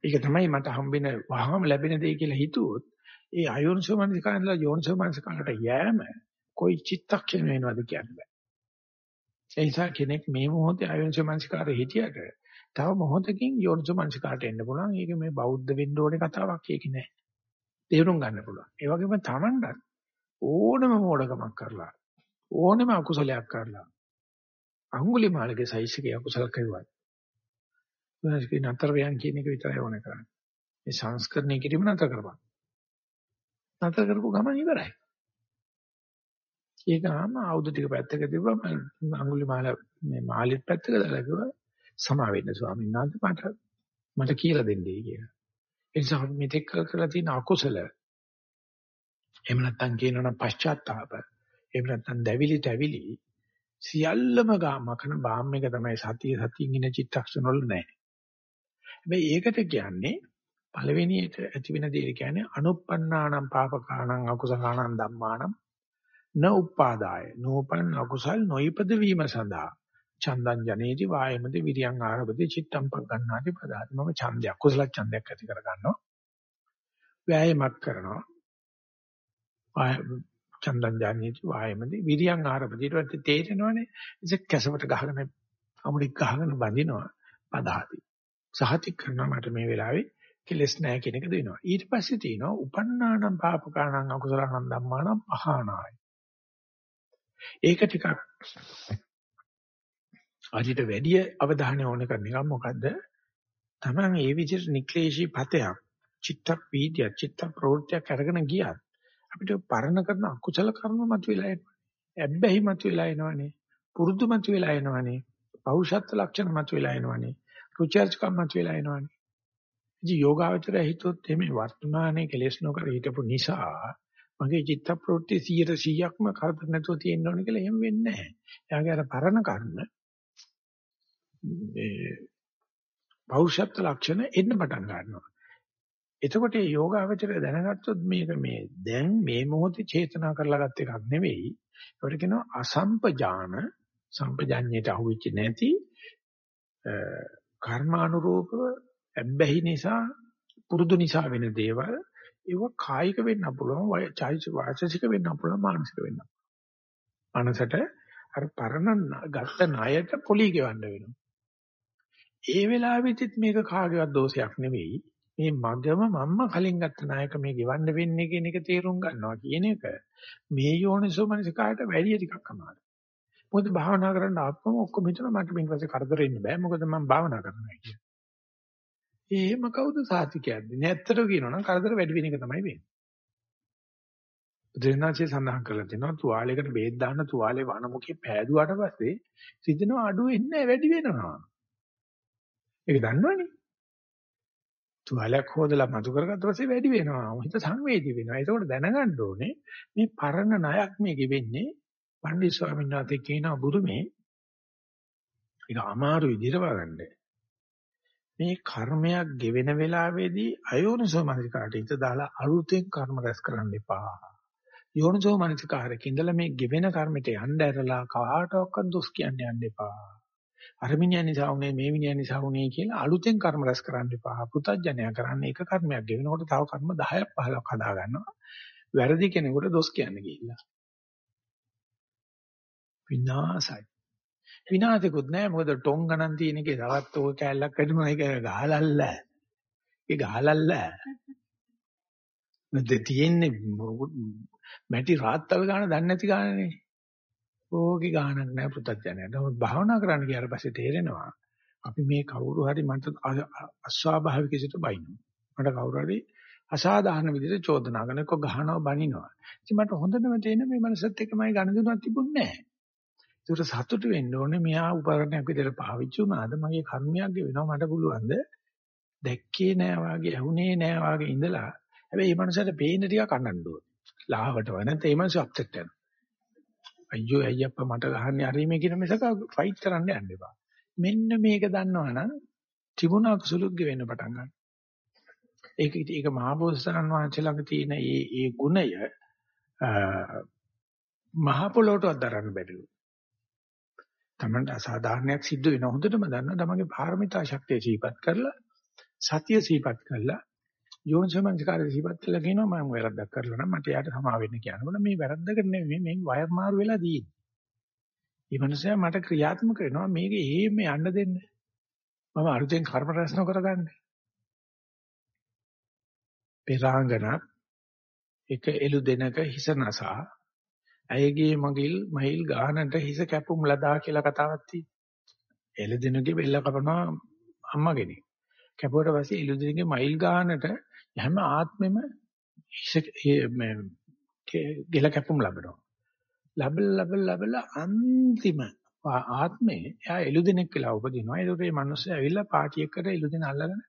ඒක තමයි මට හම්බෙන වහාම ලැබෙන දෙය කියලා හිතුවොත් ඒ අයෝනිසෝ මනසිකාරයලා යෝනිසෝ මනසිකාරට යෑම કોઈ චිත්තක්ෂණ වෙනවද කියන්න බෑ. ඒ නිසා කෙනෙක් මේ මොහොතේ අයෝනිසෝ මනසිකාරය හිටියට තව මොහොතකින් යෝනිසෝ මනසිකාරට එන්න පුළුවන්. ඒක මේ බෞද්ධ වෙන්න ඕනේ කතාවක් ඒක නෑ. තේරුම් ගන්න පුළුවන්. ඒ වගේම Tamanට ඕනම මෝඩකමක් කරලා ඕනම අකුසලයක් කරලා අඟුලිමාලගේ සයිස් එකේ අකුසල කරුවා. උනාස්කේ නතර වයන් කියන එක විතරයි ඕනේ කරන්නේ. මේ සංස්කරණය කිරීම නතර කරපන්. නතර කරපුව ගමන් ඉවරයි. ඒකම ආයුධ ටික පැත්තක තිබ්බම අඟුලිමාල මේ මාළිත් පැත්තක දාලා කිව්වා සමා වෙන්න ස්වාමීන් වහන්සේ මට මට කියලා දෙන්නයි කියලා. ඒ නිසා අපි මෙතෙක් කරලා තියෙන අකුසල එහෙම නැත්නම් කියනවනම් පශ්චාත්තාප. එහෙම නැත්නම් දැවිලි තැවිලි සියල්ලම ගාමකන බාම් එක තමයි සතිය සතියින් ඉන චිත්තක්ෂණ වල නැහැ. හැබැයි ඒකට කියන්නේ පළවෙනියට ඇති වෙන දේ කියන්නේ අනුප්පන්නානම් පාපකානම් අකුසලානම් ධම්මානම් න උපාදාය නෝපන් අකුසල් නොයිපද වීම සඳහා චන්දං ජනේති වායමති විරියං ආරබති චිත්තම් පග්ගණ්ණාති පදාති. මම ඡන්දයක් කුසල ඡන්දයක් ඇති කර ගන්නවා වෑයමක් කරනවා. චන්දං ජනේති වායමති විරියං ආරබති ඊට පස්සේ තේරෙනවනේ ඉතින් කැසවට ගහගෙන අමුඩික් ගහගෙන බඳිනවා පදාති. සහතික කරනවා මට මේ වෙලාවේ කෙලස් නැහැ කියන එක දෙනවා. ඊට පස්සේ තියෙනවා උපන්නානම් පාපකානම් අකුසලානම් ධම්මානම් පහනායි. ඒක ටිකක් අදිට වැඩි අවධානය ඕන කරන එක මොකද්ද? Taman ඒ විදිහට නික්ලේශී පතයක්, චිත්ත පීඩිය, චිත්ත ප්‍රවෘත්තියක් අරගෙන ගියත් අපිට පරණ කරන අකුසල කර්ම මතුවලා එනවා. ඇබ්බැහි මතුවලා එනවනේ. පුරුදු මතුවලා එනවනේ. පෞෂත්ව ලක්ෂණ මතුවලා එනවනේ. රුචර්ජකම් මතුවලා එනවනේ. ඉතින් යෝගාවචරය හිතුවොත් එමේ වර්තමානයේ කෙලෙස් නොකර හිටපු නිසා මගේ චිත්ත ප්‍රවෘත්ති 100%ක්ම කරදර නැතුව තියෙන්න ඕන කියලා එහෙම වෙන්නේ නැහැ. එයාගේ අර පරණ කර්ම මේ පෞෂත්ව ලක්ෂණ එන්න පටන් ගන්නවා. එතකොට මේ යෝගාවචරය දැනගත්තොත් මේක මේ දැන් මේ මොහොතේ චේතනා කරලා ගත් එකක් නෙවෙයි. ඒකට කියනවා අසම්පජාන සම්පජාඤ්ඤයට අහුවෙච්ච නැති කර්මානුරූපව අබ්බැහි නිසා පුරුදු නිසා වෙන දේවල් ඒව කායික වෙන්න පුළුවන් වාචසික වෙන්න පුළුවන් මානසික වෙන්න මනසට අර පරණ ගත්ත ණයට පොලි ගෙවන්න වෙනවා. ඒ වෙලාවෙදිත් මේක කාගේවත් දෝෂයක් නෙවෙයි. මේ මගම මම්ම කලින් ගත්ත ණයක මේ ගෙවන්න වෙන්නේ කියන එක තේරුම් ගන්නවා කියන එක මේ යෝනිසෝ මනසිකාට වැඩි ටිකක් අමාරුයි මොකද භාවනා කරන්න ආපම ඔක්කොම හිතන මට මේක පස්සේ කරදර වෙන්න බෑ මොකද මම භාවනා කරනවා කියන්නේ එහෙම කවුද සාතිකයක්ද? නැත්තර කියනවනම් කරදර වැඩි වෙන එක තමයි වෙන්නේ. බුදුරජාණන්සේ සඳහන් කරලා තියෙනවා තුවාලයකට බේත් දාන්න තුවාලේ වනමුකේ පෑදුවාට පස්සේ සිදෙනව අඩු වෙන්නේ වැඩි වෙනවා. ඒක දන්නවනේ. තුවාලයක් හොදලා මතු කරගත්ත පස්සේ වැඩි වෙනවා. හිත සංවේදී වෙනවා. ඒකෝට දැනගන්න ඕනේ මේ පරණ ණයක් මේ ගෙවෙන්නේ පණ්ඩිත ස්වාමීන් වහන්සේ කියනවා බුදුමේ ඒක අමාරු විදිහට වගන්න. මේ කර්මයක් ගෙවෙන වෙලාවේදී අයෝනිසෝ මනසිකාට හිත දාලා අලුතෙන් කර්ම රැස් කරන්න එපා. යෝනිසෝ මනසිකාරක ඉඳලා මේ ගෙවෙන කර්මයට යන්න ඇරලා කාටවත් දොස් කියන්න යන්න එපා. අර මිනිහා නිසා උනේ මේ මිනිහා නිසා උනේ කියලා අලුතෙන් කර්ම රැස් කරන්න එපා. පුතඥය කරන්නේ එක කර්මයක් ගෙවෙනකොට තව කර්ම 10ක් 15ක් හදා ගන්නවා. වැරදි කෙනෙකුට දොස් කියන්න ගිහිල්ලා. විනාසයි. විනාශිකුත් නෑ මොකද ටොං ගණන් තියෙන එකේ තවත් ඕක කැලලක් වැඩිමයි ඒක ගහලල්ල. ඒ ගහලල්ල. නැද තියෙන්නේ මැටි රාත්තල් ගන්න දන්නේ නැති ගානනේ. ඕකේ ගානක් නෑ පුතත්ජනයට. නමුත් භාවනා කරන්න ගියාට පස්සේ තේරෙනවා අපි මේ කවුරු හරි මට අස්වාභාවික විදිහට බයිනවා. මට කවුරු හරි අසාධාරණ විදිහට චෝදනා කරනකො ගහනවා බනිනවා. ඉතින් මට හොඳටම තේරෙන මේ මනසත් එක්කමයි ගණදුනක් තිබුණේ නැහැ. ඒකට සතුටු වෙන්න ඕනේ මෙහා උපකරණයක් විදිහට පාවිච්චි වුණාද මගේ කර්මයක් වෙනවා මට පුළුවන්ද දැක්කේ නෑ වාගේ ඇහුනේ නෑ වාගේ ඉඳලා හැබැයි මේ මනසට පේන ටික කන්නන්න ඕනේ. ලාවට වය නැත්නම් ඒ මනස අප්සෙට් වෙනවා. අයියෝ අයියප්පා මට ගහන්නේ හරි මේ කියන මිසක ෆයිට් කරන්න යන්න එපා. මෙන්න මේක දන්නවනම් ත්‍රිමුණක් සුළුග්ග වෙන්න පටන් ගන්නවා. ඒක ඒක මහබෝසතාණන් වහන්සේ ළඟ තියෙන ඒ ඒ ගුණය මහ පොළොවටවත් දරන්න බැරිලු. තමන්ට අසාධාරණයක් සිද්ධ වෙන හොඳටම දන්නවා තමන්ගේ පාරමිතා ශක්තිය සීපත් කරලා සතිය සීපත් කරලා යෝනිසමංස්කාරය සීපත් කළා කියනවා මම වැරද්දක් කරලා නම් මට යාට සමා වෙන්න කියනකොට මේ වැරද්දකට නෙමෙයි මේ වයර් මාරු වෙලා තියෙන්නේ. මේ මනුස්සයා මට ක්‍රියාත්මක වෙනවා මේක එහෙම යන්න දෙන්න. මම අලුතෙන් කර්ම රැස් නොකරගන්න. පෙරාංගනක් එක එළු දෙනක හිස නසා ඇයගේ මගිල් මහිල් ගානට හිස කැපුම් ලදා කියලා කතාවක් තියෙනවා. එළදෙනගේ බෙල්ල කපනවා අම්මගෙනි. කැපුවට පස්සේ එළදෙනගේ මයිල් ගානට හැම ආත්මෙම හිස ගෙල කැපුම් ලබනවා. ලබල ලබල ලබල අන්තිම ආත්මේ එයා එළුදෙනෙක් කියලා උපදිනවා. ඒකට මේ මිනිස්සු ඇවිල්ලා පාටි එකට එළුදෙන අල්ලගෙන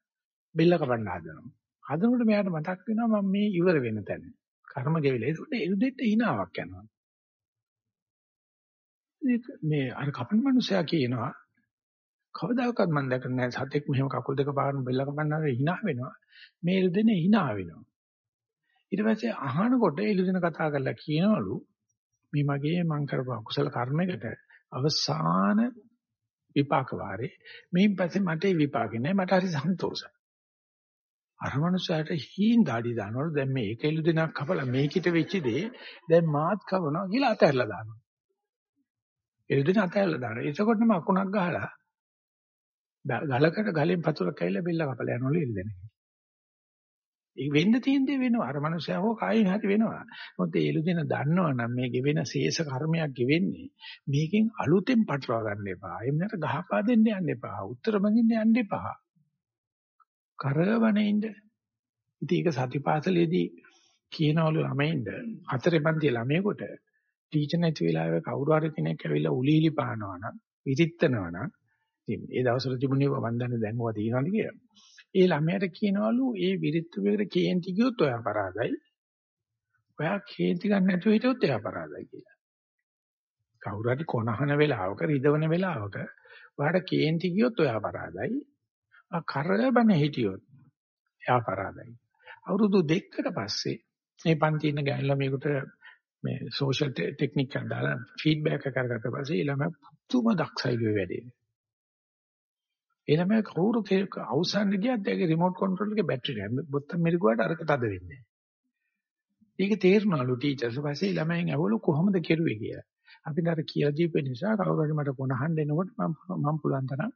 බෙල්ල කපන්න හදනවා. හදනකොට මෙයාට මතක් වෙනවා මම මේ ඉවර වෙන තැන. කර්ම ගෙවිලා. ඒකට එළුදෙට hinaවක් යනවා. මේ අර කපන මනුස්සයා කියනවා කවදාකවත් මම දැකලා නැහැ. සතෙක් මෙහෙම කකුල් දෙක පාරන බෙල්ල කපන්නාම hina වෙනවා. මේ එළුදෙන hina වෙනවා. ඊට පස්සේ අහනකොට එළුදෙන කතා කරලා කියනවලු මේ මගේ මං කරපු අකුසල කර්මයකට අවසාන විපාක වාරේ. මේන් පස්සේ මට විපාකේ නැහැ මට හරි සන්තෝෂයි. අර මනුස්සයාට හීන් දාඩි දානවලු. දැන් මේ එක එළුදෙනක් කපලා මේකිට වෙච්ච දේ දැන් මාත් කවනවා කියලා අතහැරලා දානවා. එළුදෙන අතහැරලා දානවා. එතකොටම අකුණක් ගහලා ගලකට ගලෙන් පතුරක් ඇවිල්ලා බෙල්ල කපලා යනවලු එළුදෙන. ඒ වෙන්න තියෙන දේ වෙනවා. අර මනුස්සයා හෝ කායින් හරි වෙනවා. මොකද ඒ එළුදෙන දන්නවනම් මේ ගෙවෙන ශේෂ කර්මයක් ගෙවෙන්නේ මේකෙන් අලුතෙන් පටලවා ගන්න එපා. එහෙම නැත්නම් ගහපා දෙන්න යන්න එපා. උත්තර බඳින්න යන්න එපා. කරවනේ ඉන්න. ඉතින් ඒක සතිපාසලේදී කියනවලු ළමයින්ද හතරේ පන්ති ළමයෙකුට ටීචර් නැති වෙලාවේ කවුරු හරි කෙනෙක් ඇවිල්ලා උලීලි පානවා නම් විරිත්තනවා නම් ඉතින් ඒ දවස්වල තිබුණේ වන්දන දැන්වා තියෙනවද කියලා. ඒ ළමයාට කියනවලු ඒ විරිත්තු වේකට කේන්ති ගියොත් ඔයා අපරාධයි. ඔයා කේන්ති ගන්න නැතුව හිටියොත් එයා අපරාධයි කියලා. කවුරු හරි කොනහන වෙලාවක රිදවන වෙලාවක ඔයාට කේන්ති ගියොත් ඔයා අපරාධයි. ආ කරබන හිටියොත් එයා අපරාධයි. අවුරුදු දෙකකට පස්සේ මේ පන්ති ඉන්න ගෑනු ළමයෙකුට මේ සෝෂල් ටෙක්නික් එකක් දාලා ෆීඩ්බැක් එක කරගත්ත පස්සේ ළමයා පුදුම දක්ෂයිලු වැඩේ. ළමයා කවුරු අවසන් ගියත් ඒකේ රිමෝට් කන්ට්‍රෝල් එකේ බැටරි නැහැ. බොත්තම් මිරිකුවාට අරක තද වෙන්නේ නැහැ. ඒක තේරුණාලු ටීචර්ස් පස්සේ ළමයන් ඇහුවලු කොහොමද කෙරුවේ කියලා. අපිට අර කියලා දීපේ නිසා කවුරු හරි මට කොනහන්න එනකොට මම මම පුළුවන් තරම්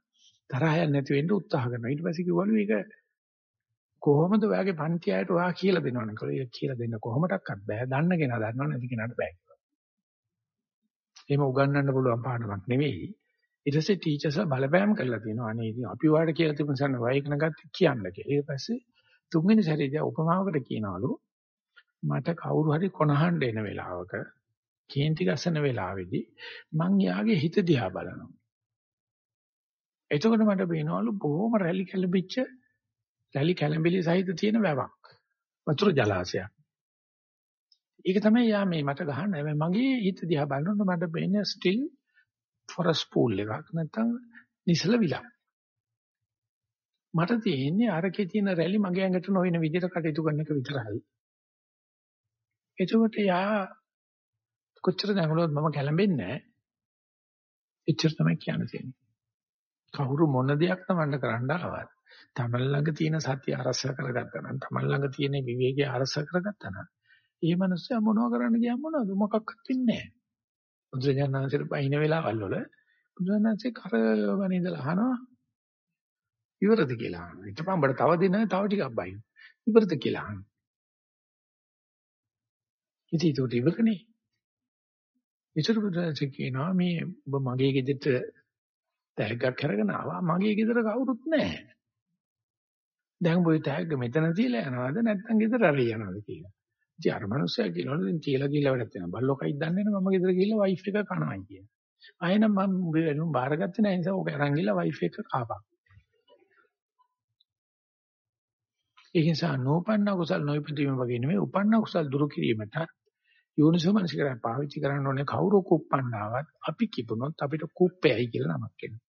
තරහ යන්නේ නැති වෙන්න උත්සාහ කරනවා. ඊට පස්සේ කිව්වලු ඒක කොහොමද ඔයාගේ පන්ති අයට ඔයා කියලා දෙනවනේ කියලා ඒක කියලා දෙන්න කොහොමඩක්වත් බෑ දන්න කෙනා දන්නව නැති කෙනාට බෑ කියලා. එහෙම උගන්වන්න පුළුවන් පාඩමක් නෙවෙයි. ඊට පස්සේ ටීචර්ස්ලා බලපෑම් කරලා තියෙනවා. අනේ ඉතින් අපි ඔයාලට කියලා තිබුණ සන්න වයික් නගත් කියන්න කියලා. ඊට පස්සේ තුන්වෙනි සැරේදී උපමාවකට කියනවලු මට කවුරු හරි කොනහඬ එන වෙලාවක කේන්ති ගසන වෙලාවේදී මං යාගේ හිත දිහා බලනවා. එතකොට මට පේනවලු බොහොම රැලි කැළඹිච්ච රැලි කැළඹිලි සහිත තියෙන වැවක්. වතුර ජලාශයක්. ඒක තමයි යා මේ මට ගහන්න. හැබැයි මගේ හිත දිහා බලනකොට මට පේන්නේ ස්ටිල් ෆොරස්ට් පූල් එකක් නැත්තම් නිසල විලක්. මට තියෙන්නේ අරකේ තියෙන රැලි මගේ ඇඟට නොවන විදිහට කටයුතු කරන එක විතරයි. එතකොට යා කොච්චර දැඟලුවත් මම කැළඹෙන්නේ නැහැ. එච්චර තමයි කියන්න තියෙන්නේ. කවුරු මොන දෙයක් තමන්ට කරන්න ආවත් තමන් ළඟ තියෙන සත්‍ය අරස කරගත්තා නම් තමන් ළඟ තියෙන විවේකයේ අරස කරගත්තා නම් ඒ මනුස්සයා මොනව කරන්න ගියාම මොනවද මොකක්වත් වෙන්නේ නැහැ. බුදුරජාණන්සේට පයින් වෙලාවල් වල බුදුරජාණන්සේ කරවන ඉඳලා අහනවා ඉවරද කියලා අහනවා. ඊට පස්සේ තව දින තව ටිකක් බයින්. ඉවරද කියලා අහනවා. ඉතින් ඒක ඉවරනේ. ඉතුරු බුදුරජාණන්සේ කියනවා මේ ඔබ මගේ ගෙදරට තෑග්ගක් අරගෙන ආවා. මගේ ගෙදර කවුරුත් නැහැ. දැන් ඔය තෑග්ග මෙතන තියලා යනවද නැත්නම් ගෙදර අරගෙන යනවද කියලා. ඉතින් අර මනුස්සයා කියනවලු දැන් තියලා ගිහලා වැඩක් තියෙනවා. බල්ලෝකයි දන්නේ නැහැ මම ගෙදර ගිහලා වයිෆ් එක කනවායි කියන. ආයෙනම් මම උඹේ වෙනුම් බාරගත්තේ නැහැ නිසා ඕක අරන් ගිහලා වයිෆ් එක කාපා. ඒ නිසා නෝපන්න කුසල් නොයිපදීම වගේ නෙමෙයි උපන්න කුසල් දුරු කිරීමට යෝනිසෝ මනසිකරන් පාවිච්චි කරන්න ඕනේ කවුරු කුප්පන්නාවත් අපි කිපුණොත් අපිට කුප්පයයි කියලා නමක් එනවා.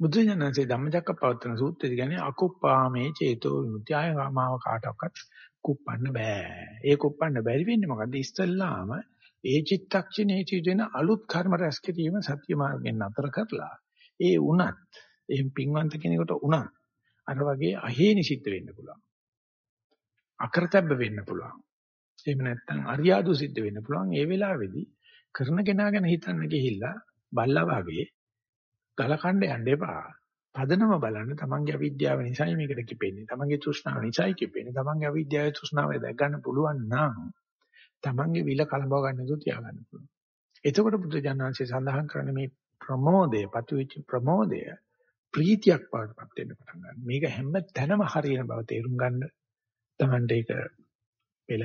බුදුජානකසේ ධම්මචක්කපවත්තන සූත්‍රය කියන්නේ අකුප්පාමේ චේතෝ විමුක්තිය මාව කාටවත් කුප්පන්න බෑ. ඒ කුප්පන්න බැරි වෙන්නේ මොකද්ද? ඉස්සල්ලාම ඒ චිත්තක්ෂණේ සිදුවෙන අලුත් කර්ම රැස් කිරීම සත්‍ය මාර්ගයෙන් නතර කරලා ඒ උනත් එහෙන් පින්වන්ත කෙනෙකුට උනත් අර වගේ අහේනි සිද්ධ වෙන්න පුළුවන්. අකරතැබ්බ වෙන්න පුළුවන්. එහෙම නැත්නම් අරියාදු සිද්ධ වෙන්න පුළුවන්. ඒ වෙලාවේදී කරන කෙනා ගැන හිතන්න ගිහිල්ලා බල්ලා වගේ ගලකණ්ඩ යන්න එපා. පදනම බලන්න තමන්ගේ අවිද්‍යාව නිසායි මේකට කිපෙන්නේ. තමන්ගේ තෘෂ්ණාව නිසායි කිපෙන්නේ. තමන්ගේ අවිද්‍යාවේ තෘෂ්ණාව දැක් ගන්න පුළුවන් නම් තමන්ගේ විල කලඹව ගන්න තු තියාගන්න පුළුවන්. එතකොට බුදු ජානන්සේ සඳහන් කරන්නේ මේ ප්‍රමෝදය, පතුවිච්ච ප්‍රමෝදය ප්‍රීතියක් වඩපත් වෙන්න පටන් ගන්නවා. මේක හැම තැනම හරියන බව තේරුම් ගන්න තමන්ට ඒක පෙළ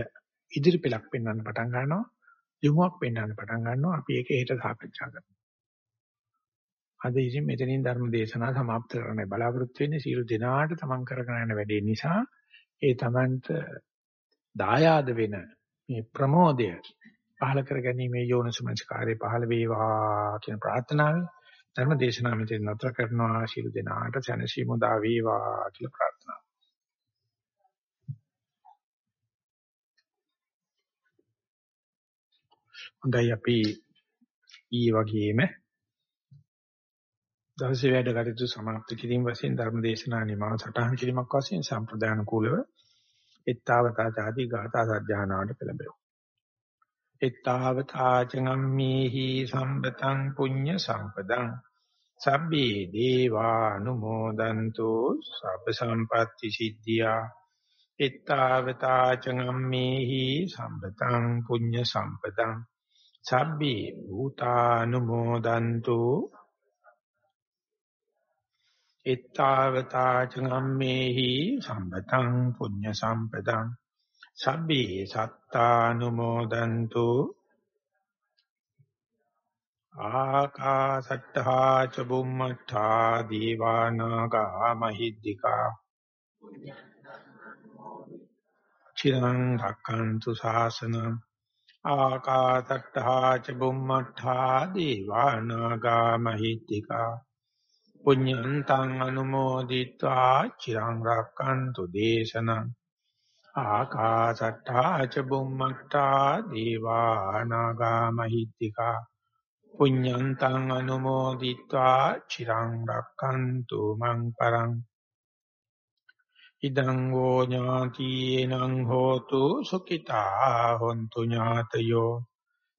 ඉදිරි පෙළක් පෙන්වන්න පටන් ගන්නවා. යොමුක් පෙන්වන්න පටන් ගන්නවා. අපි ඒක හෙට සාකච්ඡා කරමු. අද ඉතින් මෙතනින් ධර්ම දේශනාව સમાપ્ત කරන්න බලාපොරොත්තු වෙන්නේ සියලු දෙනාට තමන් කරගෙන යන වැඩේ නිසා ඒ තමන්ට දායාද වෙන මේ ප්‍රමෝදය පහල කර ගැනීමේ යෝනිසමංස්කාරය පහල වේවා කියන ප්‍රාර්ථනාවයි ධර්ම දේශනාව මෙතන නතර කරනවා සියලු දෙනාට සැනසීම උදා වේවා කියලා ප්‍රාර්ථනා හොඳයි අපි ඊ වගේම දවසේ වැඩ කටයුතු સમાપ્ત කිරීම වශයෙන් ධර්ම දේශනා නිමාව සටහන් කිරීමක් වශයෙන් සම්ප්‍රදාන කූලව එත්තාවතා ආදී ගාථා සජ්ජානාවට පෙළඹෙමු. එත්තාවතා චංගම්මේහි සම්පතං පුඤ්ඤ සම්පදං සබ්බේ දේවානුමෝදන්තු සබ්බ සම්පatti සිද්ධියා එත්තාවතා චංගම්මේහි සම්පතං පුඤ්ඤ සම්පදං සබ්බේ භූතානුමෝදන්තු එත්තාවතා චංගම්මේහි සම්පතං පුඤ්ඤ සම්පතං සබ්බේ සත්තානුමෝදන්තු ආකාසට්ඨා ච බුම්මඨා දීවානාගා මහිද්దికා චිරං රක්칸තු සාසන ආකාසට්ඨා ච බුම්මඨා දීවානාගා මහිද්దికා පුඤ්ඤන්තං අනුමෝදිत्वा චිරං රක්칸තු දේශනං ආකාසට්ඨා ච බුම්මට්ඨා දීවානාගා මහිත්‍තිකා පුඤ්ඤන්තං අනුමෝදිत्वा චිරං රක්칸තු මං පරං ඉදං වෝ ඥාතිනං හෝතු සුඛිතා හොන්තු ඥාතයෝ